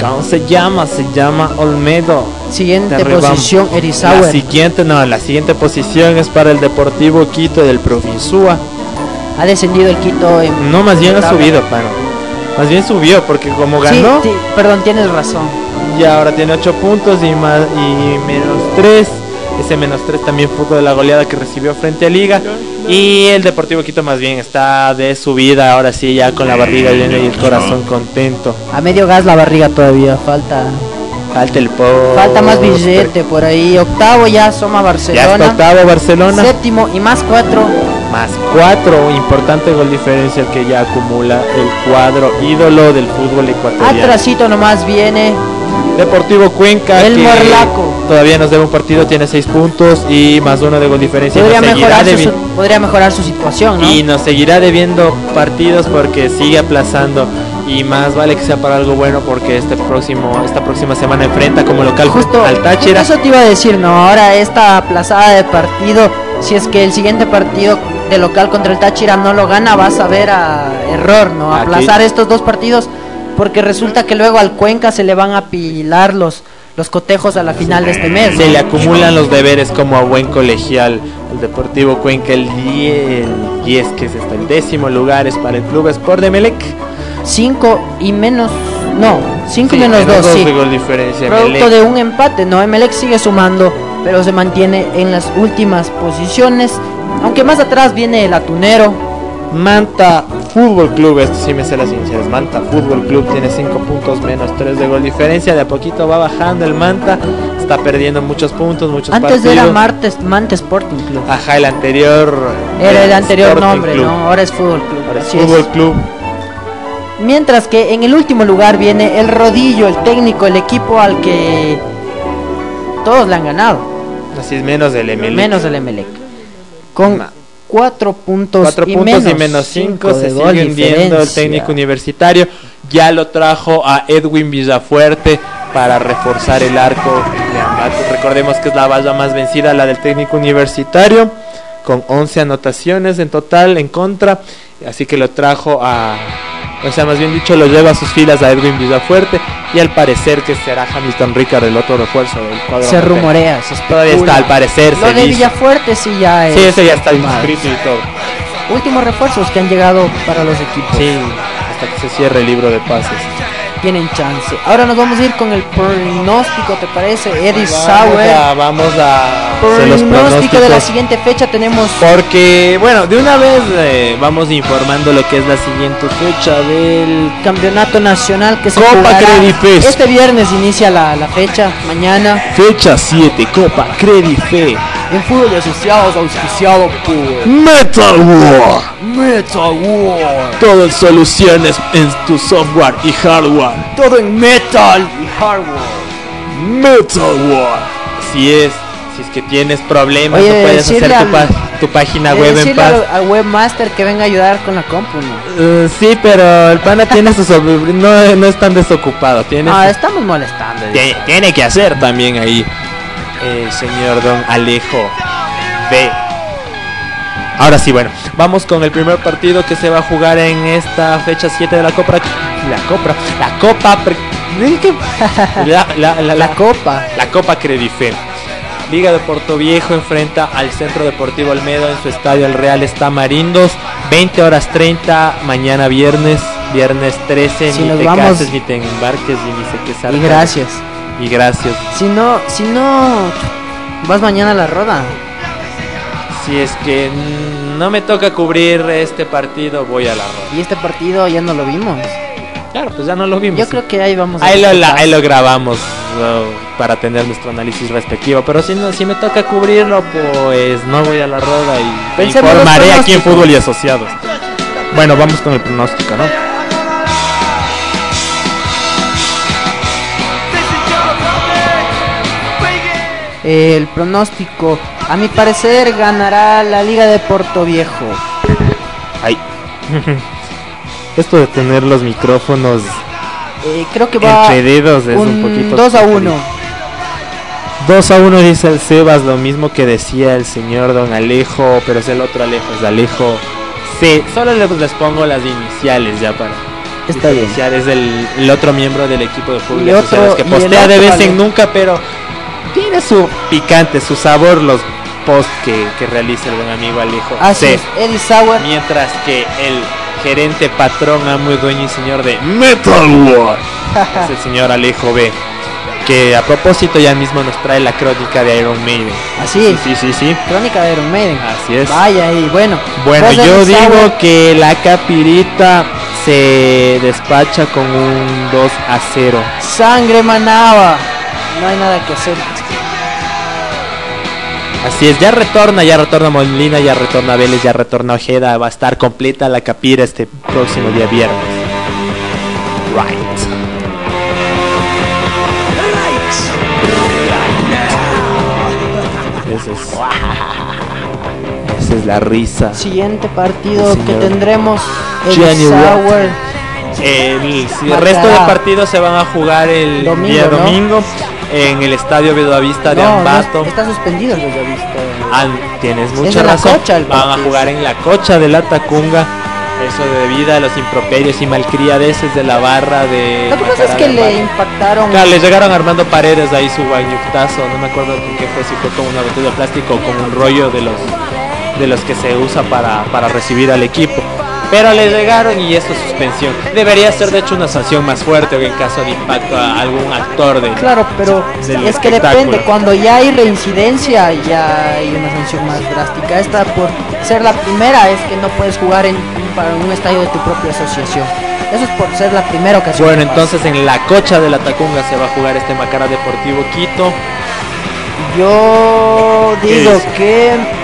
¿Cómo se llama? Se llama Olmedo. Siguiente posición, La Erizauer. siguiente, no, la siguiente posición es para el Deportivo Quito del Provinsúa. Ha descendido el Quito en No, más bien ha subido, pano. Más bien subió porque como Sí, ganó, sí, perdón, tienes razón. y ahora tiene 8 puntos y más y menos 3. Ese menos 3 también fruto de la goleada que recibió frente a Liga. Y el Deportivo Quito más bien está de subida, ahora sí ya con la barriga llena y el corazón contento. A medio gas la barriga todavía, falta Falta el po. falta más billete por ahí. Octavo ya Soma Ya está Barcelona. octavo Barcelona. Séptimo y más cuatro. Más 4. Importante gol diferencia que ya acumula el cuadro ídolo del fútbol ecuatoriano. Atrasito nomás viene Deportivo Cuenca. El Morlaco. Todavía nos debe un partido, tiene 6 puntos y más uno de gol diferencia. podría mejorar, su, podría mejorar su situación, ¿no? Y nos seguirá debiendo partidos porque sigue aplazando. Y más vale que sea para algo bueno porque este próximo, esta próxima semana enfrenta como local Justo al Táchira. eso te iba a decir, no, ahora esta aplazada de partido, si es que el siguiente partido de local contra el Táchira no lo gana, vas a ver a error, ¿no? Aplazar estos dos partidos porque resulta que luego al Cuenca se le van a apilar los los cotejos a la final de este mes. ¿no? Se le acumulan los deberes como a buen colegial. El Deportivo Cuenca, el 10, el 10 que es hasta el décimo lugar, es para el Club Sport de Melec. 5 y menos, no, 5 y menos 2, sí. diferencia. Producto Melec. de un empate, ¿no? Emelec sigue sumando, pero se mantiene en las últimas posiciones. Aunque más atrás viene el atunero. Manta Fútbol Club, esto sí me sé las iniciales. Manta Fútbol Club tiene 5 puntos menos 3 de gol diferencia. De a poquito va bajando el Manta. Está perdiendo muchos puntos, muchos Antes partidos. era Martes, Mante Sporting Club. Ajá, el anterior. Era el anterior Sporting nombre, Club. ¿no? Ahora es Fútbol Club. Ahora es así Fútbol es. Club. Mientras que en el último lugar viene el Rodillo, el técnico, el equipo al que todos le han ganado, Así es menos del Emelec. menos el Emelec. Con cuatro puntos, Cuatro y, puntos menos y menos cinco de se gol sigue hundiendo el técnico universitario. Ya lo trajo a Edwin Villafuerte para reforzar el arco. Recordemos que es la valla más vencida, la del técnico universitario, con 11 anotaciones en total en contra. Así que lo trajo a, o sea, más bien dicho, lo lleva a sus filas a Edwin Villafuerte. Y al parecer que será Hamilton Ricard el otro refuerzo del cuadro. Se rumorea, se Todavía está, al parecer. Lo se de dice. Villafuerte sí ya es. Sí, ese ya está inscrito y todo. Últimos refuerzos que han llegado para los equipos. Sí, hasta que se cierre el libro de pases. Tienen chance. Ahora nos vamos a ir con el pronóstico, ¿te parece? Eddie Vamos Sauer. a, vamos a Pronóstico de la siguiente fecha tenemos Porque, bueno, de una vez eh, vamos informando lo que es la siguiente fecha del... campeonato nacional que se Copa Credifest. Este viernes inicia la, la fecha, mañana. Fecha 7, Copa Credife. En fútbol de asociados auspiciado por Metal War. Metal War. Todo en soluciones en tu software y hardware. Todo en metal y hardware. Metal War. Así es. Si es que tienes problemas, Oye, no puedes hacer decirle tu, pa- tu página web en paz. al webmaster que venga a ayudar con la compu, ¿no? Eh, sí, pero el pana tiene su sobre- no, no es tan desocupado. Tiene, Ah, su- estamos molestando. tiene, tiene que hacer también ahí el señor Don Alejo B. Ahora sí, bueno, vamos con el primer partido que se va a jugar en esta fecha 7 de la Copa. La Copa, la Copa, la, la, la, copa. la Copa Credife. Liga de Puerto Viejo enfrenta al Centro Deportivo Olmedo en su estadio El Real Estamarindos. 20 horas 30 mañana viernes, viernes 13. Si ni te vamos- cases, ni te embarques, ni sé qué Y salga. gracias. Y gracias. Si no, si no vas mañana a la roda. Si es que no me toca cubrir este partido, voy a la roda. Y este partido ya no lo vimos. Claro, pues ya no lo vimos. Yo creo que ahí vamos a Ahí lo, la- ahí lo grabamos uh, para tener nuestro análisis respectivo. Pero si no, si me toca cubrirlo, pues no voy a la roda y Pensemos informaré aquí en. Fútbol y Asociados. Bueno, vamos con el pronóstico, ¿no? El pronóstico, a mi parecer, ganará la Liga de Puerto Viejo. Ay. Esto de tener los micrófonos Eh, creo que va entre dedos es un, un poquito. 2 a 1. 2 a 1 dice el Sebas, lo mismo que decía el señor Don Alejo, pero es el otro Alejo, es Alejo. Sí, solo les, les pongo las iniciales ya para. Está bien. Es el, el otro miembro del equipo de fútbol Y otro- que y el postea de vez en nunca, pero tiene su picante, su sabor los posts que, que realiza el buen amigo Alejo. Así Sí. es, Eddie Sauer. Mientras que el gerente, patrón, amo y dueño y señor de Metal War es el señor Alejo B. Que a propósito ya mismo nos trae la crónica de Iron Maiden. Así Sí, es. sí, sí, sí. Crónica de Iron Maiden. Así es. Vaya y bueno. Bueno, yo digo que la capirita se despacha con un 2 a 0. Sangre manaba. No hay nada que hacer. Así es, ya retorna, ya retorna Molina, ya retorna Vélez, ya retorna Ojeda, va a estar completa la capira este próximo día viernes. Right. Esa es, esa es la risa. Siguiente partido El que tendremos. Gianni Eddie Sauer. El, el resto de partidos se van a jugar el Domingo, día ¿no? En el estadio Bellavista de No, no, Ambato. está suspendido el Bellavista. Ah, tienes Es mucha razón. Cocha Van a jugar en la cocha de la Tacunga. Eso debido a los improperios y malcriadeces de la barra de. Lo que pasa es que le impactaron. Claro, le llegaron Armando Paredes ahí su guayuctazo, no me acuerdo con qué fue, si fue con una botella de plástico o con un rollo de los de los que se usa para, para recibir al equipo. Pero le llegaron y eso es suspensión. Debería ser de hecho una sanción más fuerte o en caso de impacto a algún actor de Claro, pero es que depende. Cuando ya hay reincidencia, ya hay una sanción más drástica. Esta, por ser la primera, es que no puedes jugar en para un estadio de tu propia asociación. Eso es por ser la primera ocasión. Bueno, entonces en la cocha de la Tacunga se va a jugar este Macara Deportivo Quito. Yo digo que.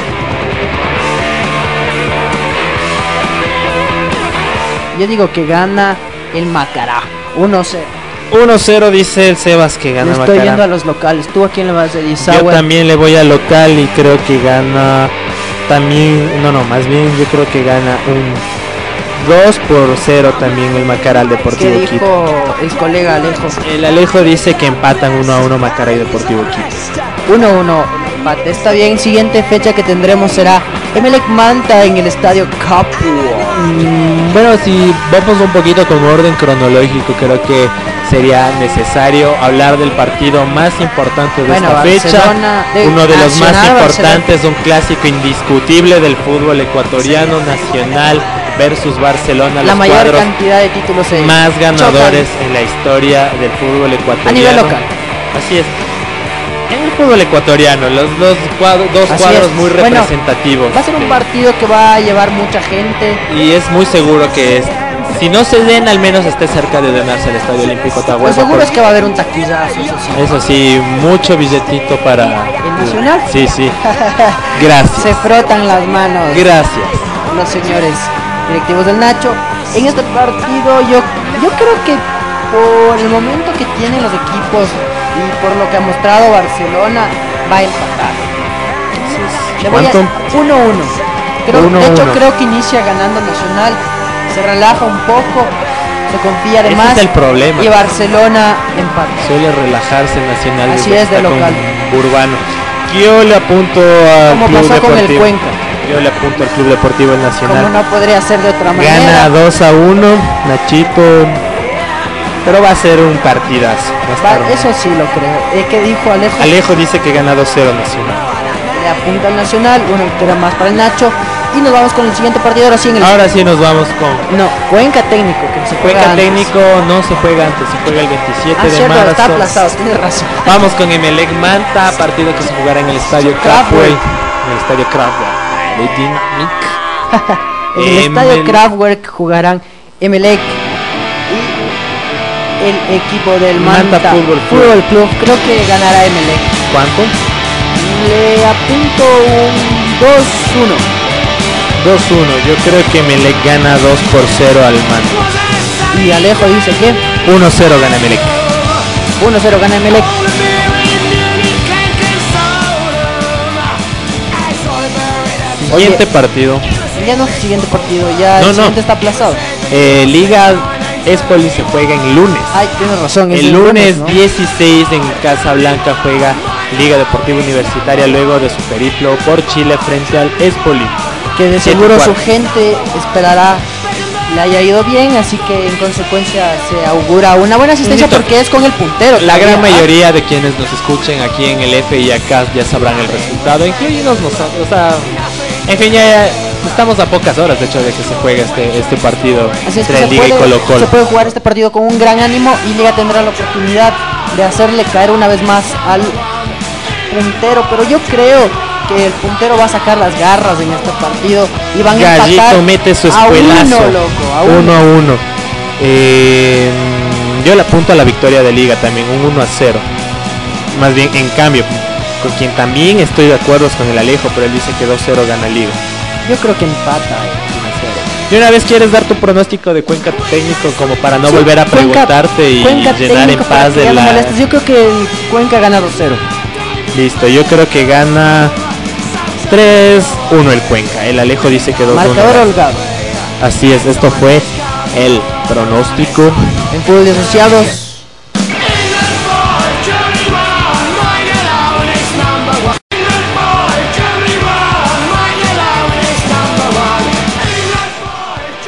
Yo digo que gana el Macará. 1-0. 1-0 dice el Sebas que Le gana estoy Macará. viendo a los locales. ¿Tú a quién le vas a? Yo también le voy al local y creo que gana también, no, no, más bien yo creo que gana un 2 por 0 también el Macará al ¿Qué Deportivo Quito. dijo el colega Alejo? El Alejo dice que empatan 1 a 1 Macará y Deportivo Quito. 1-1. Empate. Está bien. Siguiente fecha que tendremos será Emelec Manta en el estadio Capua. Mm, Bueno, si vamos un poquito con orden cronológico, creo que sería necesario hablar del partido más importante de Bueno, esta fecha. Barcelona, de- Uno de los más importantes, un clásico indiscutible del fútbol ecuatoriano, Nacional versus Barcelona, La los mayor cantidad de títulos más ganadores chocan. en la historia del fútbol ecuatoriano. A nivel local. Así es. En el fútbol ecuatoriano, los dos cuadros, dos cuadros es. muy Bueno, representativos. Va a ser un partido que va a llevar mucha gente. Y es muy seguro que es, si no se den, al menos esté cerca de donarse al Estadio Olímpico Lo Atahualpa. seguro es que va a haber un taquillazo, eso sí. Eso sí, mucho billetito para... ¿El Nacional? Sí, sí. Gracias. Se frotan las manos Gracias. los señores directivos del Nacho. En este partido yo, yo creo que por el momento que tienen los equipos y por lo que ha mostrado Barcelona va a empatar. Le voy a- ¿Cuánto? 1-1. Creo- Uno, de hecho uno. creo que inicia ganando Nacional, se relaja un poco, se confía Ese además es el problema. y Barcelona empata. Suele relajarse Nacional Así es, de local. Urbano. Yo le apunto al Como Club pasó con el Deportivo. Cuenca. Yo le apunto al Club Deportivo El Como Nacional. no podría ser de otra manera. Gana 2 a 1, Nachito. Pero va a ser un partidazo. Va eso sí lo creo. Eh, ¿Qué dijo Alejo? Alejo dice que gana 2-0 Nacional. Le apunta al Nacional, una victoria más para el Nacho. Y nos vamos con el siguiente partido. Ahora sí en el. Ahora sí nos vamos con No, Cuenca técnico, que se juega. Cuenca antes. técnico, no se juega antes, se juega el 27 Ah, de cierto, marzo. está aplazado, tienes razón. Vamos con Emelec Manta, partido que se jugará en el estadio Kraftwerk. En el estadio Kraftwerk. En el estadio Kraftwerk jugarán Emelec el equipo del Manta Manta, Fútbol Club. Fútbol Club. Creo que ganará Emelec. ¿Cuánto? Le apunto un 2-1. 2-1. Yo creo que Emelec gana 2 por 0 al Manta. Y Alejo dice que 1-0 gana Emelec. 1-0 gana Emelec. Siguiente partido. Ya no siguiente partido, ya No, el no. siguiente está aplazado. Eh, Liga Espoli se juega en lunes. Ay, tienes razón. El lunes ¿no? 16 en Casablanca juega Liga Deportiva Universitaria luego de su periplo por Chile frente al Espoli. Que de seguro su gente esperará le haya ido bien, así que en consecuencia se augura una buena asistencia Listo. porque es con el puntero. La gran todavía. mayoría de quienes nos escuchen aquí en el F y acá ya sabrán el resultado, incluidos nosotros. O sea, en fin, ya estamos a pocas horas de hecho de que se juegue este, este partido Así es que entre Liga y puede, Colo se Colo. puede jugar este partido con un gran ánimo y Liga tendrá la oportunidad de hacerle caer una vez más al puntero, pero yo creo que el puntero va a sacar las garras en este partido y van a empatar Gallito mete su a escuelazo. uno, loco, a uno. uno a uno. Eh, yo le apunto a la victoria de Liga también, un 1 a 0. Más bien, en cambio, con quien también estoy de acuerdo es con el Alejo, pero él dice que 2-0 gana Liga. Yo creo que empata. eh, ¿Y una vez quieres dar tu pronóstico de Cuenca técnico como para no Sí, volver a Cuenca- preguntarte y Cuenca llenar en paz de la... Yo creo que el Cuenca gana 2-0. Listo, yo creo que gana 3-1 el Cuenca. El Alejo dice que 2-1. Marcador holgado. Así es, esto fue el pronóstico. En fútbol de asociados.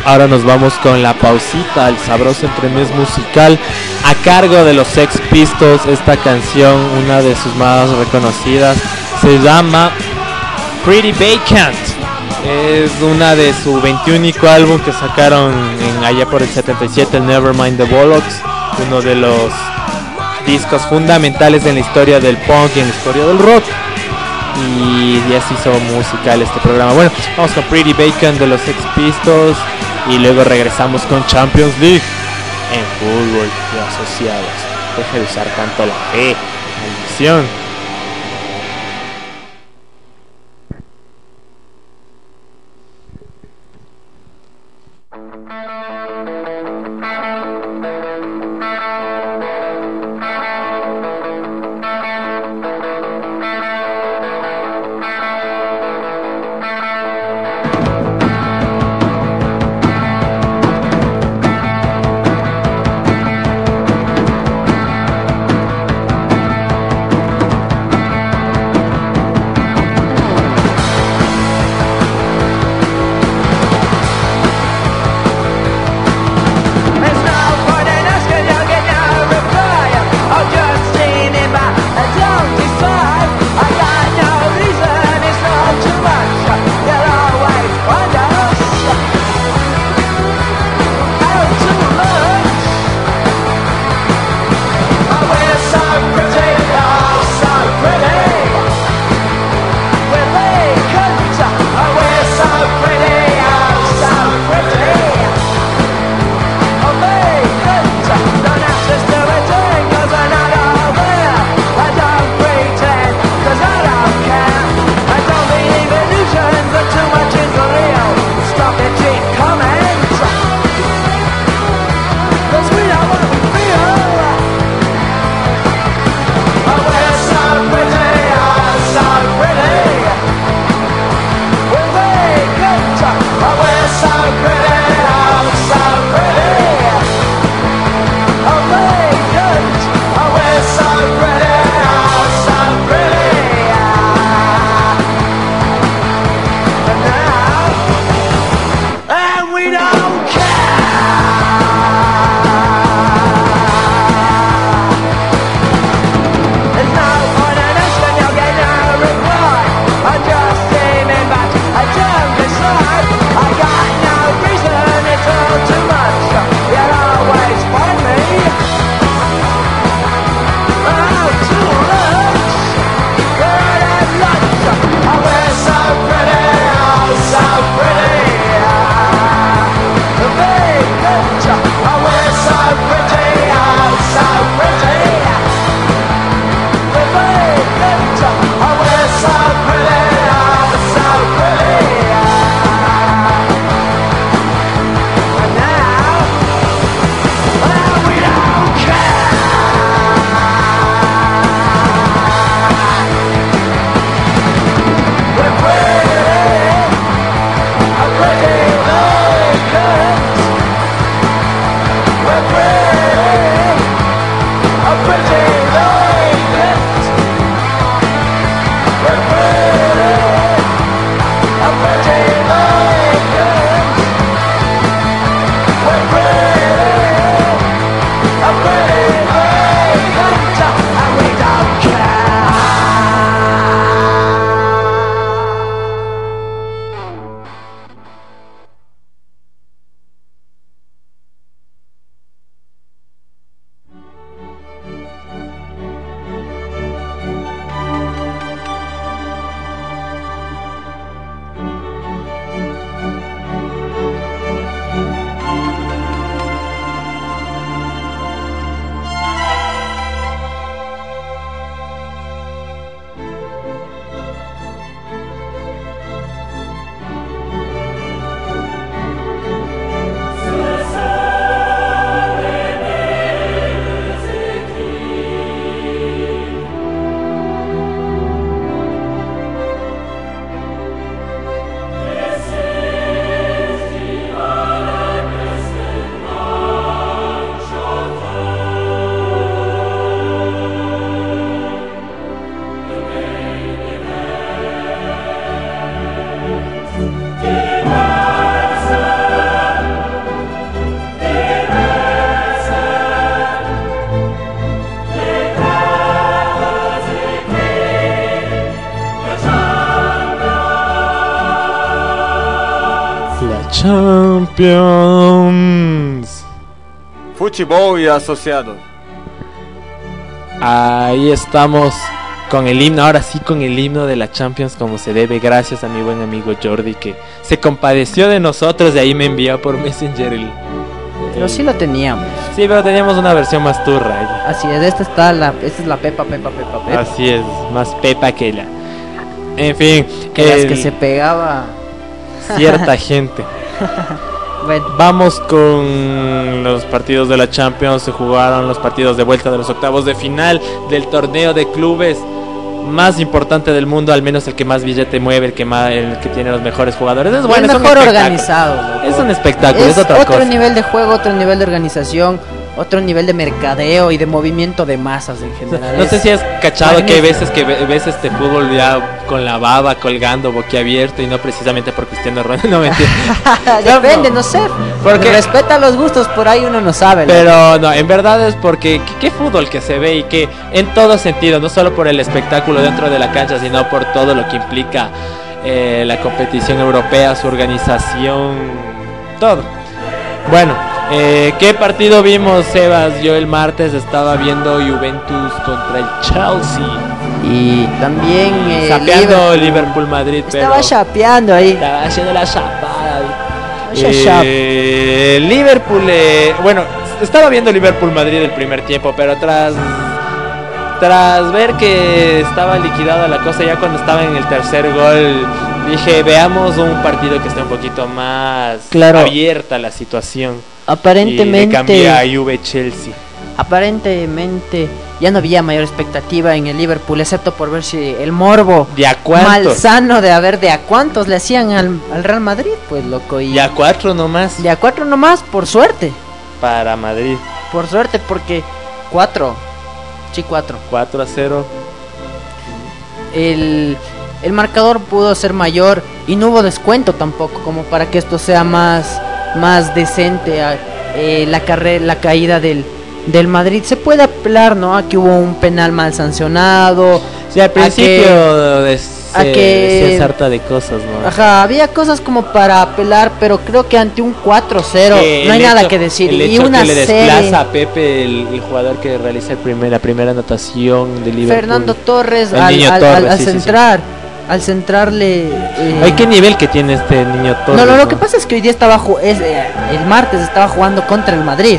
Ahora nos vamos con la pausita, el sabroso entremés musical a cargo de los Sex Pistols. Esta canción, una de sus más reconocidas, se llama Pretty Vacant. Es una de su 21 álbum que sacaron en allá por el 77, el Nevermind the Bollocks, uno de los discos fundamentales en la historia del punk y en la historia del rock y ya se hizo musical este programa. Bueno, vamos con Pretty Bacon de los Sex Pistols y luego regresamos con Champions League en fútbol de asociados. Deje de usar tanto la fe. Champions. Fútbol y asociados. Ahí estamos con el himno, ahora sí con el himno de la Champions como se debe, gracias a mi buen amigo Jordi que se compadeció de nosotros y ahí me envió por Messenger el... Pero sí lo teníamos. Sí, pero teníamos una versión más turra. ahí. Así es, esta está la, esta es la Pepa, Pepa, Pepa, Pepa. Así es, más pepa que la... En fin, que las el- que se pegaba. cierta gente. Vamos con los partidos de la Champions. Se jugaron los partidos de vuelta de los octavos de final del torneo de clubes más importante del mundo, al menos el que más billete mueve, el que más, el que tiene los mejores jugadores. Es bueno, el mejor espectáculo. organizado. loco. Es un espectáculo, es, Es otra otro cosa. nivel de juego, otro nivel de organización, otro nivel de mercadeo y de movimiento de masas en general. No sé si has cachado que hay veces que ve- ves este fútbol ya con la baba colgando boquiabierto y no precisamente por Cristiano Ronaldo, no mentira. Depende, no sé. Porque- respeta los gustos, por ahí uno no sabe. Pero no, en verdad es porque ¿qué, qué fútbol que se ve y que en todo sentido, no solo por el espectáculo dentro de la cancha, sino por todo lo que implica eh, la competición europea, su organización, todo. Bueno, eh, ¿qué partido vimos, Sebas? Yo el martes estaba viendo Juventus contra el Chelsea. Y también eh, Liverpool. Liverpool-Madrid, pero Estaba chapeando ahí. estaba haciendo la chapada. Chap, chap. Eh, Liverpool, eh, bueno, estaba viendo Liverpool Madrid el primer tiempo, pero tras tras ver que estaba liquidada la cosa ya cuando estaba en el tercer gol, dije, veamos un partido que esté un poquito más Claro. abierta la situación. Y le Aparentemente, cambié a Juve Chelsea. aparentemente ya no había mayor expectativa en el Liverpool, excepto por ver si el morbo ¿De a malsano de a ver de a cuántos le hacían al, al Real Madrid, pues loco. Y Y a cuatro nomás de a cuatro nomás, por suerte. para Madrid. Por suerte, porque cuatro. Sí, cuatro. 4 a 0. El, el marcador pudo ser mayor y no hubo descuento tampoco, como para que esto sea más, más decente. eh, la, carrera, la caída del, del Madrid. Se puede apelar, ¿no? A que hubo un penal mal sancionado. Sí, al principio de, a que- decías harta de cosas, ¿no? Ajá, había cosas como para apelar, pero creo que ante un 4-0 Que no hay nada que decir. El y una que le serie, desplaza a Pepe, el, el jugador que realiza el primer, la primera anotación de Liverpool. Fernando Torres al, al- Torres, al- al sí, sí, sí. centrar, al centrarle... eh, Ay, qué nivel que tiene este niño Torres. No, no, lo que pasa es que hoy día estaba es, eh, el martes estaba jugando contra el Madrid.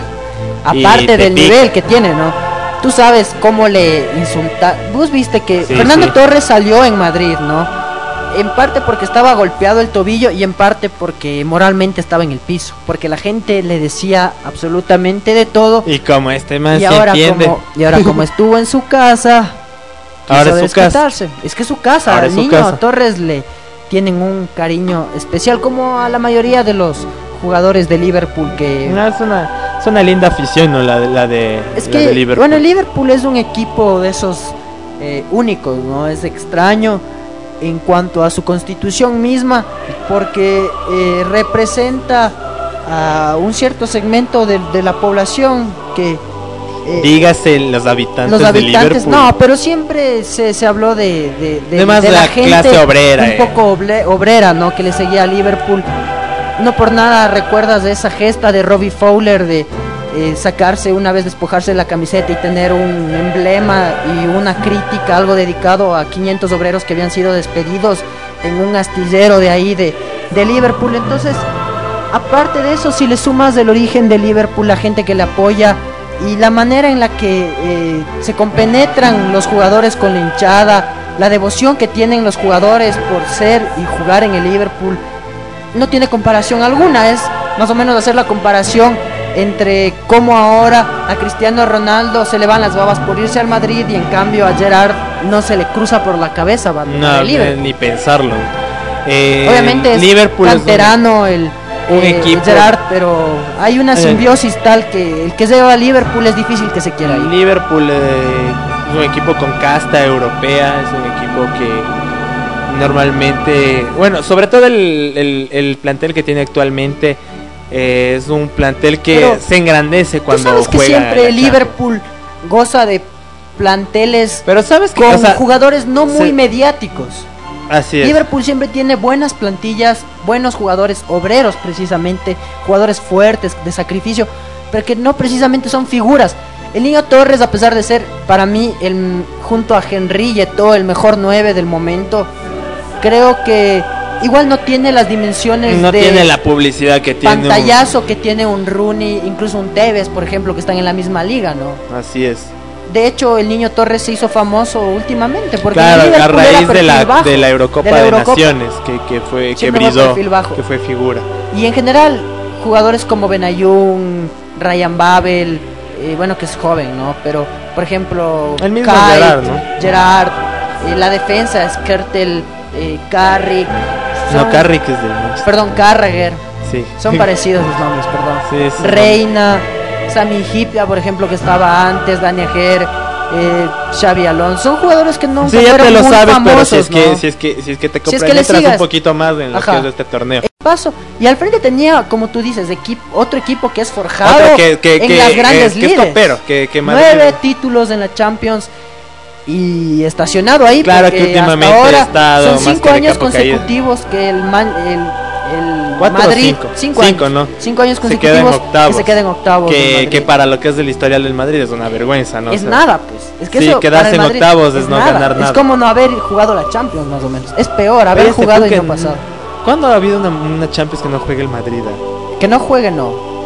Aparte te del pica. nivel que tiene, ¿no? Tú sabes cómo le insulta. Vos viste que Sí, Fernando sí. Torres salió en Madrid, ¿no? En parte porque estaba golpeado el tobillo y en parte porque moralmente estaba en el piso. Porque la gente le decía absolutamente de todo. Y como este man Y se ahora, entiende. como, y ahora como estuvo en su casa, Ahora es su casa. Es que su casa, Ahora al su niño casa. Torres le tienen un cariño especial como a la mayoría de los jugadores de Liverpool que No, es, una, es una linda afición, ¿no? La, de- la de, es la que de Liverpool. bueno, Liverpool es un equipo de esos eh, únicos, ¿no? Es extraño en cuanto a su constitución misma porque eh, representa a un cierto segmento de, de la población que eh, Dígase los habitantes, los de habitantes Liverpool. no pero siempre se, se habló de de, de- De más de la clase obrera, un eh. poco obrera no que le seguía a Liverpool no por nada recuerdas de esa gesta de Robbie Fowler de eh, sacarse una vez despojarse de la camiseta y tener un emblema y una crítica algo dedicado a 500 obreros que habían sido despedidos en un astillero de ahí de, de Liverpool. Entonces aparte de eso, si le sumas del origen de Liverpool, la gente que le apoya y la manera en la que eh, se compenetran los jugadores con la hinchada, la devoción que tienen los jugadores por ser y jugar en el Liverpool, no tiene comparación alguna. Es más o menos hacer la comparación entre cómo ahora a Cristiano Ronaldo se le van las babas por irse al Madrid y en cambio a Gerard no se le cruza por la cabeza No, eh, ni pensarlo. Eh, Obviamente es Liverpool es un- canterano el, un eh, equipo- Gerrard, pero hay una Eh. simbiosis tal que el que se va a Liverpool es difícil que se quiera ir. Liverpool eh, es un equipo con casta europea, es un equipo que normalmente, bueno, sobre todo el, el- el plantel que tiene actualmente eh, es un plantel que Pero se engrandece Tú cuando sabes que juega siempre Liverpool goza de planteles. Pero sabes que con o sea, jugadores no muy se- mediáticos. Así es. Liverpool siempre tiene buenas plantillas, buenos jugadores, obreros precisamente, jugadores fuertes, de sacrificio, pero que no precisamente son figuras. El niño Torres, a pesar de ser para mí el, junto a Henry y Eto'o, el mejor 9 del momento, creo que igual no tiene las dimensiones No de tiene la publicidad que tiene. un- pantallazo que tiene un Rooney, incluso un Tevez, por ejemplo, que están en la misma liga, ¿no? Así es. De hecho, el niño Torres se hizo famoso últimamente porque Claro, a raíz de la, bajo, de la Eurocopa de la Eurocopa. Naciones, que, que fue que brilló, que fue figura. Y en general, jugadores como Benayoun, Ryan Babel, eh, bueno que es joven, ¿no? Pero, por ejemplo, El mismo Kite, Gerrard, ¿no? Gerrard, eh, la defensa, Skrtel, eh, Carrick, No, son- Carrick es del Manchester. Perdón, Carragher, Sí. son parecidos los nombres, perdón. Sí, sí, Reina, Sami Hipia, por ejemplo, que estaba antes, Dani Ajer, eh, Xavi Alonso, son jugadores que nunca Sí, ya te lo muy sabes, pero si es, famosos, que, ¿no? si, es que, si es que te Si es que le un poquito más en lo Ajá. que es de este torneo. El paso. Y al frente tenía, como tú dices, equipo, otro equipo que es forjado que, que, en las grandes que es ligas. que, Nueve títulos en la Champions y estacionado ahí. Claro que últimamente ahora ha estado son cinco años capa caída. consecutivos que el, man, el, el Cuatro o Madrid. cinco. Cinco, Cinco, años, ¿no? cinco años se consecutivos octavos. que se queda en octavos. Que, que para lo que es del historial del Madrid es una vergüenza, ¿no? es O sea, nada, pues. Es que sí, eso quedarse en Madrid octavos es no ganar nada. Es como no haber jugado la Champions, más o menos. Es peor haber jugado y no pasado. ¿Cuándo ha habido una, una Champions que no juegue el Madrid? ah? Que no juegue, no.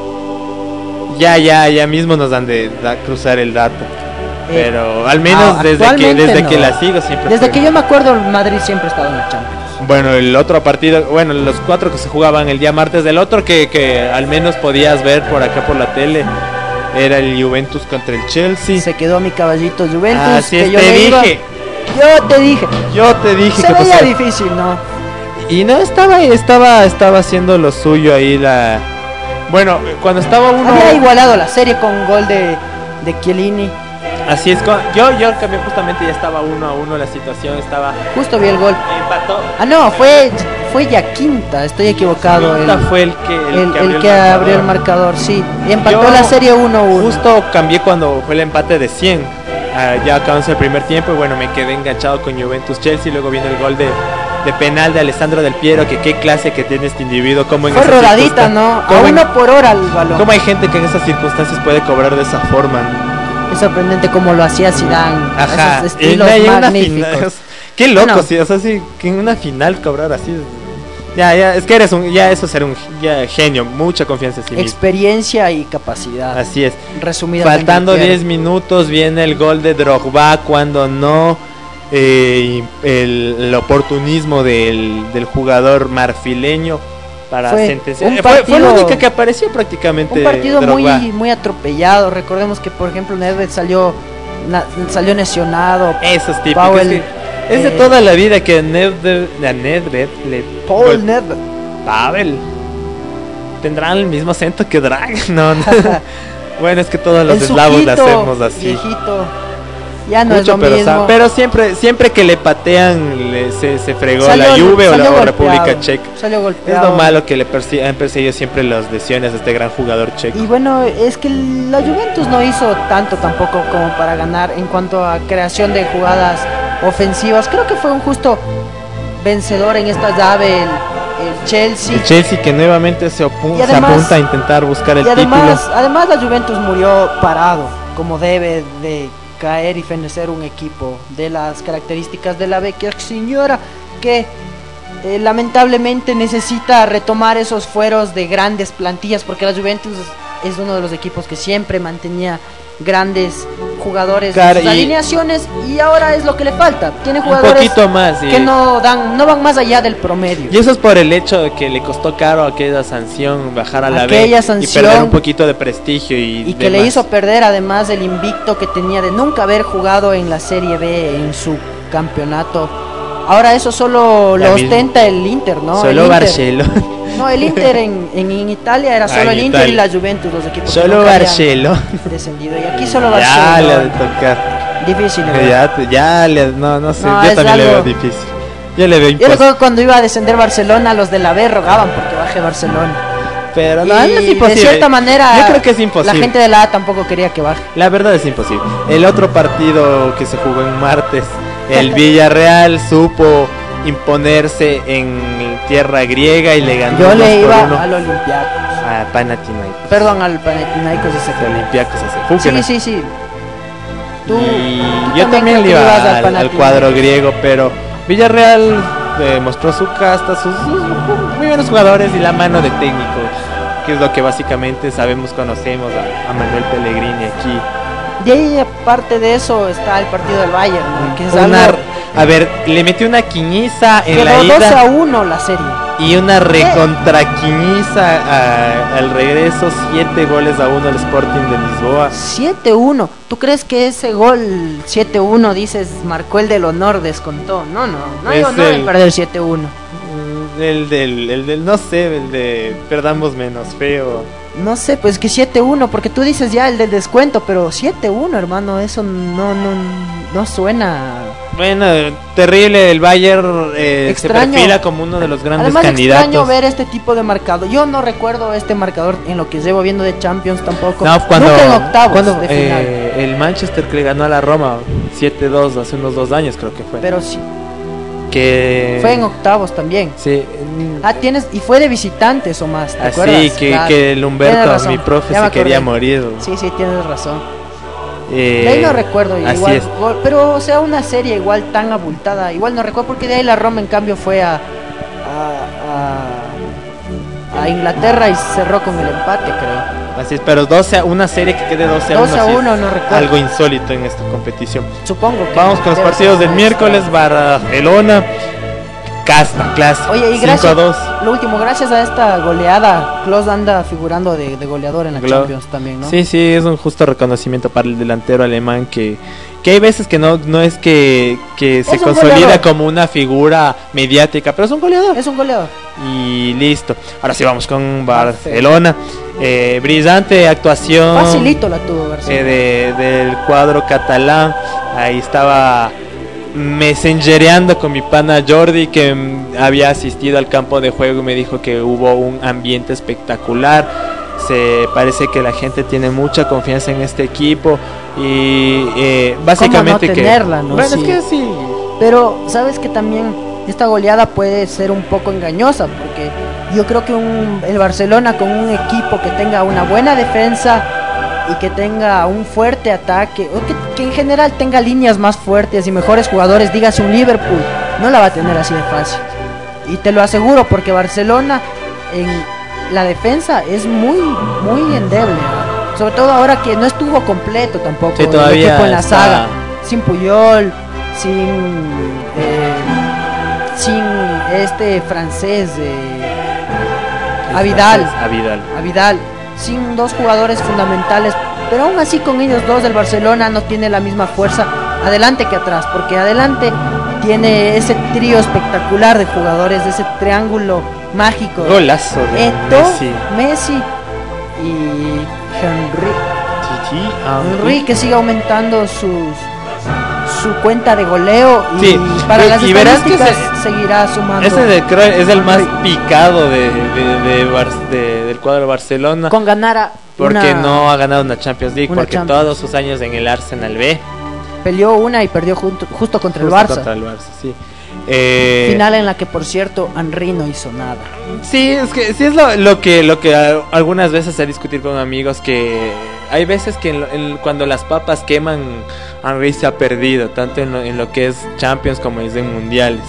Ya, ya, ya mismo nos dan de da- cruzar el dato. Eh, Pero al menos ah, desde que desde que no. la sigo siempre Desde fue. que yo me acuerdo, el Madrid siempre ha estado en la Champions. Bueno, el otro partido, bueno, los cuatro que se jugaban el día martes del otro que, que al menos podías ver por acá por la tele era el Juventus contra el Chelsea. Se quedó mi caballito Juventus. Así que es, yo te le iba- dije, Yo te dije. yo te dije Se que veía pasó. difícil, ¿no? Y no estaba estaba estaba haciendo lo suyo ahí la Bueno, cuando estaba uno Había igualado la serie con un gol de, de Chiellini. Así es, yo yo cambié justamente ya estaba uno a uno la situación, estaba Justo vi el gol. empató. Ah, no, fue, fue ya quinta. Estoy equivocado. Quinta El, fue el que el, el que abrió el marcador, sí. Y empató Yo la serie 1-1. Justo cambié cuando fue el empate de 100. Ah, ya acabamos el primer tiempo y bueno, me quedé enganchado con Juventus Chelsea. Luego viene el gol de, de penal de Alessandro Del Piero. Que qué clase que tiene este individuo. Como en Fue rodadita, ¿no? A uno por hora el balón. cómo hay gente que en esas circunstancias puede cobrar de esa forma. Es sorprendente cómo lo hacía Zidane. Ajá, Esos estilos y magníficos. final- Qué loco, Bueno. sí, o sea, sí, que en una final cobrar así. Ya, ya, es que eres un, ya eso es ser un ya, genio, mucha confianza en sí mismo. Experiencia y capacidad. Así es. Resumida. Faltando 10 minutos viene el gol de Drogba cuando no eh, el, el oportunismo del, del jugador marfileño para Fue sentenciar. un Eh, Fue, fue la partido- única que apareció prácticamente. Un partido muy, muy atropellado. Recordemos que, por ejemplo, Nedved salió, na- salió lesionado. Eso es típico. Powell, es que- es de eh, toda la vida que a Nedved, a Nedved le Paul Nedved. Pavel. ¿Tendrán el mismo acento que Drag? No, no. bueno, es que todos los eslavos sujito, hacemos así. Viejito. Ya no Mucho, es lo pero, mismo. pero siempre siempre que le patean le- se, se fregó Salió- la Juve o la golpeado, República Checa. Salió Es lo malo que le persi- han perseguido siempre las lesiones a este gran jugador checo. Y bueno, es que la Juventus no hizo tanto tampoco como para ganar en cuanto a creación de jugadas ofensivas. Creo que fue un justo vencedor en esta llave el, el Chelsea. El Chelsea que nuevamente se, Y se además- apunta a intentar buscar el y además, título. además la Juventus murió parado, como debe de caer y fenecer un equipo. De las características de la vecchia señora que eh, lamentablemente necesita retomar esos fueros de grandes plantillas porque la Juventus es uno de los equipos que siempre mantenía grandes jugadores en sus y- alineaciones y ahora es lo que le falta. Tiene Un jugadores poquito más. y- que no dan no van más allá del promedio. Y eso es por el hecho de que le costó caro aquella sanción bajar a la B Aquella y sanción- perder un poquito de prestigio y, y que le hizo perder además el invicto que tenía de nunca haber jugado en la Serie B en su campeonato. Ahora eso solo lo ostenta el Inter, ¿no? El Solo Inter- Barcelona. No, el Inter en, en, en Italia era Ah, solo el Inter y la Juventus, los equipos Solo Barcelona. descendido. Y aquí solo Ya le ha de Barcelona. tocar. Difícil. ¿no? Ya, ya le, no, no sé, No, yo también le veo difícil. Yo le veo Yo imposible. recuerdo cuando iba a descender Barcelona, los de la B rogaban porque baje Barcelona. Pero no, no es imposible. de cierta manera, yo creo que es imposible. la gente de la A tampoco quería que baje. La verdad es imposible. El otro partido que se jugó en martes, el Villarreal supo imponerse en tierra griega y le ganó Yo 2 le iba 1 al Olympiacos. a Panathinaikos. Perdón, al Panathinaikos ese fue. Olympiacos Sí, Fúquena. sí, sí. Tú, Y tú yo también le iba al cuadro griego, pero Villarreal eh, mostró su casta, sus, sus muy buenos jugadores y la mano de técnico, que es lo que básicamente sabemos, conocemos a, a Manuel Pellegrini aquí. De ahí, aparte de eso, está el partido del Bayern, ¿no? que es Una- algo a ver, le metió una quiñiza en la quedó 2 a ida 1 la serie. y una recontraquiñiza a- al regreso, siete goles a uno al Sporting de Lisboa. 7-1. ¿Tú crees que ese gol 7-1 dices marcó el del honor, descontó? No, no, no hay Es honor en el- perder 7-1. Mm, El del, el del, no sé, el de perdamos menos feo. No sé, pues que 7-1, porque tú dices ya el del descuento, pero 7-1, hermano, eso no no no suena. Bueno, terrible, el Bayern eh, se Extraño. perfila como uno de los grandes Además extraño candidatos. ver este tipo de marcado. Yo no recuerdo este marcador en lo que llevo viendo de Champions tampoco. No, cuando, Nunca en octavos cuando, de final. eh, el Manchester que le ganó a la Roma 7-2 hace unos dos años creo que fue. Pero sí, que fue en octavos también. Sí, Ah, tienes y fue de visitantes o más, ¿te así acuerdas? que, Claro. que el Humberto, mi profe, se quería morir. Sí, sí, tienes razón. Eh, De ahí no recuerdo igual, es. pero o sea una serie igual tan abultada, igual no recuerdo porque de ahí la Roma en cambio fue a a, a, a Inglaterra y cerró con el empate, creo. Así es, pero 12 a- una serie que quede 12 a 1. 12 a sí es 1, no recuerdo. Algo insólito en esta competición. Supongo que Vamos con los partidos del miércoles, Barcelona, Casta, clase. Oye, y 5 gracias, a 2. lo último, gracias a esta goleada, Klose anda figurando de, de goleador en la Glo- Champions también, ¿no? Sí, sí, es un justo reconocimiento para el delantero alemán que, que hay veces que no, no es que, que se consolida goleador. como una figura mediática, pero es un goleador. Es un goleador. Y listo. Ahora sí vamos con Barcelona. Eh, brillante actuación Facilito la tuvo Barcelona. eh, de- del cuadro catalán. Ahí estaba messengereando con mi pana Jordi que había asistido al campo de juego y me dijo que hubo un ambiente espectacular. Se parece que la gente tiene mucha confianza en este equipo y eh, básicamente que tenerla, no? bueno Sí. es que sí Pero sabes que también esta goleada puede ser un poco engañosa porque yo creo que un, el Barcelona con un equipo que tenga una buena defensa y que tenga un fuerte ataque o que, que en general tenga líneas más fuertes y mejores jugadores, dígase un Liverpool, no la va a tener así de fácil. Y te lo aseguro porque Barcelona en la defensa es muy muy endeble, sobre todo ahora que no estuvo completo tampoco Sí, el equipo en la está- saga. Sin Puyol, sin eh, sin este francés eh, a Vidal, a Vidal a Vidal, sin dos jugadores fundamentales, pero aún así con ellos dos del Barcelona no tiene la misma fuerza adelante que atrás, porque adelante tiene ese trío espectacular de jugadores, de ese triángulo mágico. golazo de Eto, Messi Messi y Henry. Ah, Henry que sigue aumentando sus su cuenta de goleo y Sí, para y- las y verás que estadísticas seguirá sumando Ese de, creo es el más picado de, de- de Bar- de- del cuadro de Barcelona. con ganar a porque una- no ha ganado una Champions League. una Porque Champions. todos sus años en el Arsenal B. peleó una y perdió junto- justo contra el Barça. Contra el Barça, sí. Eh, Final en la que por cierto Henry no hizo nada. Sí, es que sí es lo, lo que lo que algunas veces he discutir con amigos que hay veces que en en- cuando las papas queman Henry se ha perdido tanto en lo, en lo que es Champions como es en mundiales.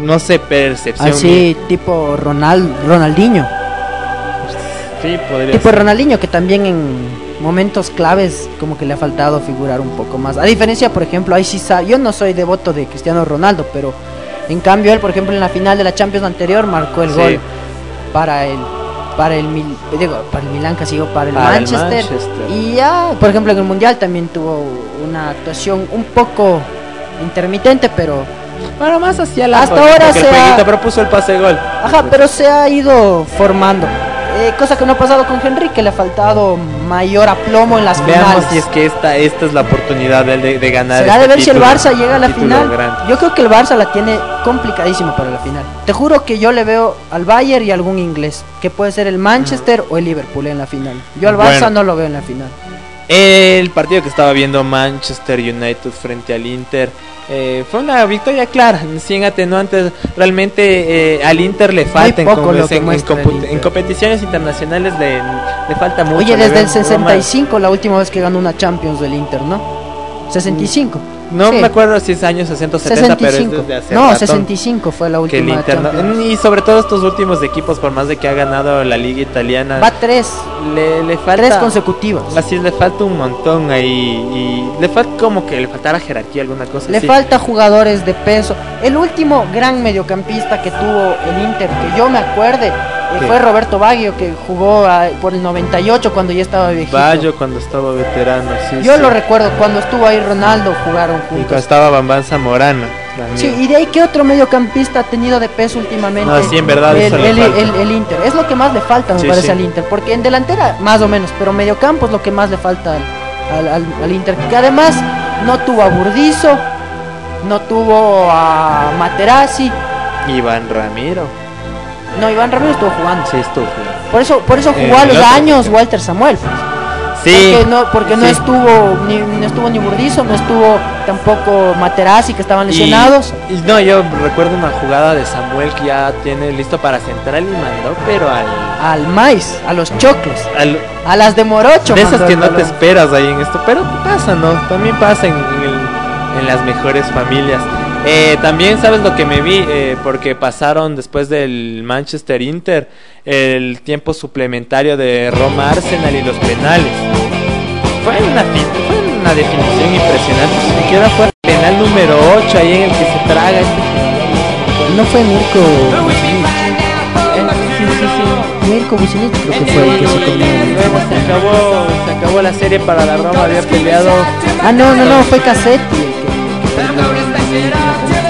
No sé percepción. Así tipo Ronald, Ronaldinho. Sí, podría Tipo ser. Ronaldinho que también en momentos claves como que le ha faltado figurar un poco más. A diferencia, por ejemplo, ahí sí sa- yo no soy devoto de Cristiano Ronaldo, pero en cambio él, por ejemplo, en la final de la Champions anterior marcó el Sí. gol para el para el Mil- digo, para el Milan casi digo, para el Para el Manchester. Manchester. Y ya, por ejemplo, en el Mundial también tuvo una actuación un poco intermitente, pero Bueno, más hacia la Hasta ahora se ha- propuso el pase de gol. Ajá, pero se ha ido formando. Eh, cosa que no ha pasado con Henry, que le ha faltado mayor aplomo en las Veamos finales. si es que esta esta es la oportunidad de, de, de ganar. Será de este ver si el Barça llega a la final. grande. Yo creo que el Barça la tiene complicadísima para la final. Te juro que yo le veo al Bayern y algún inglés, que puede ser el Manchester o el Liverpool en la final. Yo al Barça Bueno. no lo veo en la final. El partido que estaba viendo Manchester United frente al Inter eh, fue una victoria clara, sin atenuantes. Realmente eh, al Inter le falta en, poco competiciones internacionales le, le falta mucho. Oye, desde el veo Roma- 65 la última vez que ganó una Champions del Inter, ¿no? 65. No Sí. me acuerdo si es años 60 o 70, pero es 65. desde hace No, ratón 65 fue la que última el Champions. y sobre todo estos últimos equipos por más de que ha ganado la liga italiana Va tres, le, le falta tres consecutivas. así le falta un montón ahí y le falta como que le faltara jerarquía alguna cosa Le así. falta jugadores de peso. El último gran mediocampista que tuvo el Inter, que yo me acuerde, fue Roberto Baggio, que jugó por el 98 cuando ya estaba viejito. Bayo cuando estaba veterano sí, Yo sí. lo recuerdo, cuando estuvo ahí Ronaldo jugaron y cuando juntos. estaba Bambán Zamorano también. Sí, y de ahí, ¿qué otro mediocampista ha tenido de peso últimamente? No, sí, en verdad, el, el- el- el Inter. Es lo que más le falta, me Sí, parece, al Inter. Porque en delantera, más o menos, pero mediocampo es lo que más le falta al, al- al- al Inter. Que además no tuvo a Burdizo, no tuvo a Materazzi. Iván Ramiro No, Iván Ramírez estuvo jugando. sí estuvo Por eso, por eso Eh, jugó a los años Walter Samuel. sí Porque no, porque no sí. estuvo ni, no estuvo ni Burdizo, no estuvo tampoco Materazzi, que estaban Y- lesionados. Y, no, yo recuerdo una jugada de Samuel que ya tiene listo para central y mandó, pero al, Al maíz, a los choclos, al- a las de Morocho. de esas que no te esperas ahí en esto, pero pasa, ¿no? También pasa en, en el- en las mejores familias. Eh, también sabes lo que me vi, eh, porque pasaron después del Manchester Inter el tiempo suplementario de Roma Arsenal y los penales. Fue una, fin- fue una definición impresionante, ni siquiera fue el penal número 8 ahí en el que se traga este No fue Mirko. Sí, sí, sí. Mirko Vucinic creo que fue el que se comió. Luego se acabó, se acabó la serie para la Roma, había peleado. Ah, no, no, no, fue Cassetti. el que-.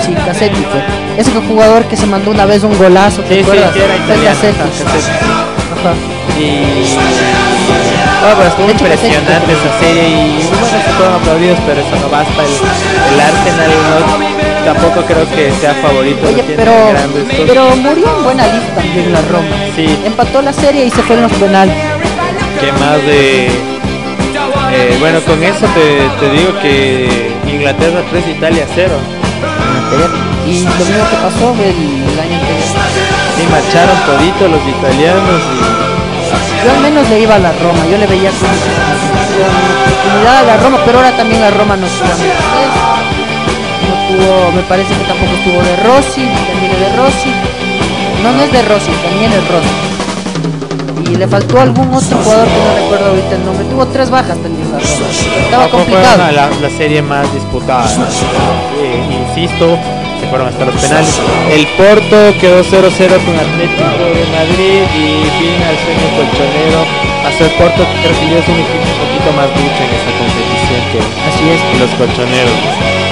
Sí, Cassetti fue. Ese fue el jugador que se mandó una vez un golazo. ¿te Sí, acuerdas? sí, era Fue italiano, Cassetti. ajá. Y. Ah, pues impresionante esa serie y bueno, se fueron aplaudidos, pero eso no basta. El, el Arsenal no, tampoco creo que sea favorito. Oye, pero, pero murió en buena lid también la Roma. Sí. Empató la serie y se fue en los penales. que más de. Eh, bueno, con eso te, te digo que Inglaterra 3, Italia 0. Y lo mismo que pasó el, el año anterior. Sí, marcharon todito los italianos y. Yo al menos le iba a la Roma, yo le veía con, con oportunidad a la Roma, pero ahora también la Roma no tuvo no tuvo, me parece que tampoco estuvo de Rossi, también es de Rossi, no, no es de Rossi, también es Rossi. Y le faltó algún otro jugador que no recuerdo ahorita el nombre, tuvo tres bajas también la Roma, estaba complicado. la, la serie más disputada. Eh, insisto, se fueron hasta los penales. El Porto quedó 0-0 con Atlético de Madrid y fin al sueño colchonero. Hasta el Porto que creo que ya es un equipo un poquito más ducho en esta competición que Así es. los colchoneros.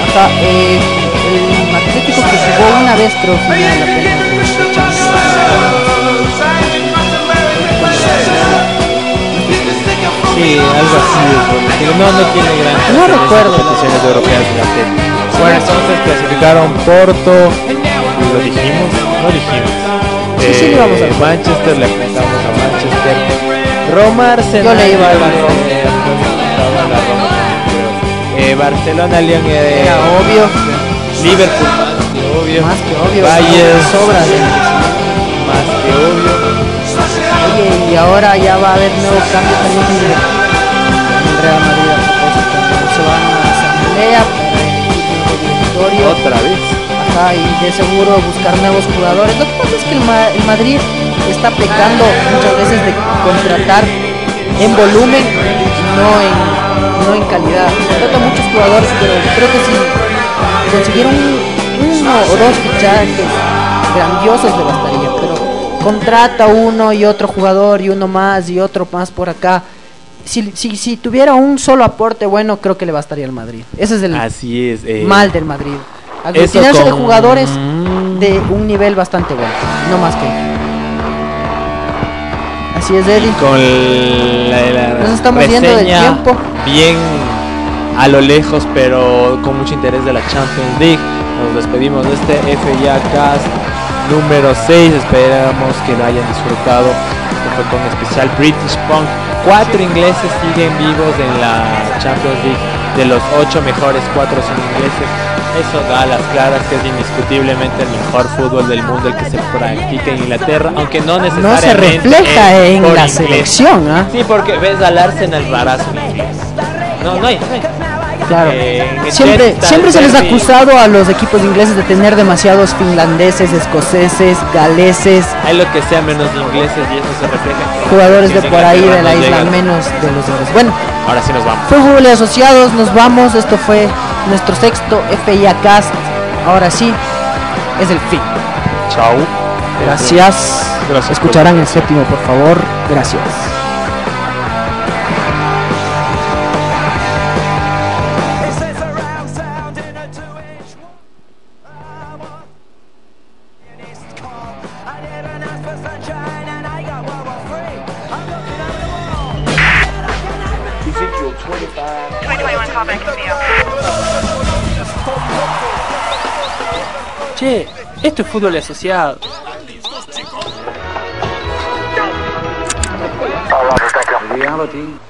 Ajá, eh, el Atlético que jugó una vez creo final apenas de- Sí, algo así. porque No, no tiene gran No recuerdo. competiciones europeas del Atlético. Bueno, entonces clasificaron Porto, lo dijimos, no dijimos. Sí, sí, lo íbamos a Eh. Manchester, le apuntamos a Manchester. Roma, Arsenal. Yo le iba a la eh, Roma. la creo. Eh, Barcelona, Lyon, eh, Era obvio. Liverpool, más que obvio. Más que obvio, Bayern, sobra de más que obvio. Y ahora ya va a haber nuevo cambio también en el, el Real Madrid. a propósito. Se van a Asamblea para nuevo directorio. Otra vez. Ajá, y de seguro buscar nuevos jugadores. Lo que pasa es que el, Ma- el Madrid está pecando muchas veces de contratar en volumen y no en, no en calidad. Contrata muchos jugadores, pero creo que si consiguieron uno o dos fichajes grandiosos le bastaría. Contrata uno y otro jugador y uno más y otro más por acá. Si, si, si tuviera un solo aporte bueno, creo que le bastaría al Madrid. Ese es el Así es. eh, mal del Madrid. Aglutinarse de con- jugadores de un nivel bastante bueno, no más que. Así es, Eddie. con la, la Nos estamos yendo del tiempo. bien a lo lejos pero con mucho interés de la Champions League nos despedimos de este FIA Cast número 6 esperamos que lo hayan disfrutado que con especial British Punk. Cuatro ingleses siguen vivos en la Champions League. De los ocho mejores, cuatro son ingleses. Eso da a las claras que es indiscutiblemente el mejor fútbol del mundo el que se practica en Inglaterra, aunque no No necesariamente se refleja en la inglés. selección, ¿ah? Sí, porque ves al Arsenal barazo en inglés. No, no hay, no hay. Claro. Eh, Siempre, siempre se les ha acusado a los equipos ingleses de tener demasiados finlandeses, escoceses, galeses, Hay lo que sea menos ingleses y eso se refleja. jugadores de por ahí de la isla, llegan. menos de los ingleses. Bueno, Ahora sí nos vamos. fue Fútbol y Asociados, nos vamos. Esto fue nuestro sexto FIA Cast. Ahora sí, es el fin. Chao. Gracias. Gracias Escucharán el séptimo, por favor. Gracias. Fútbol asociado. Reality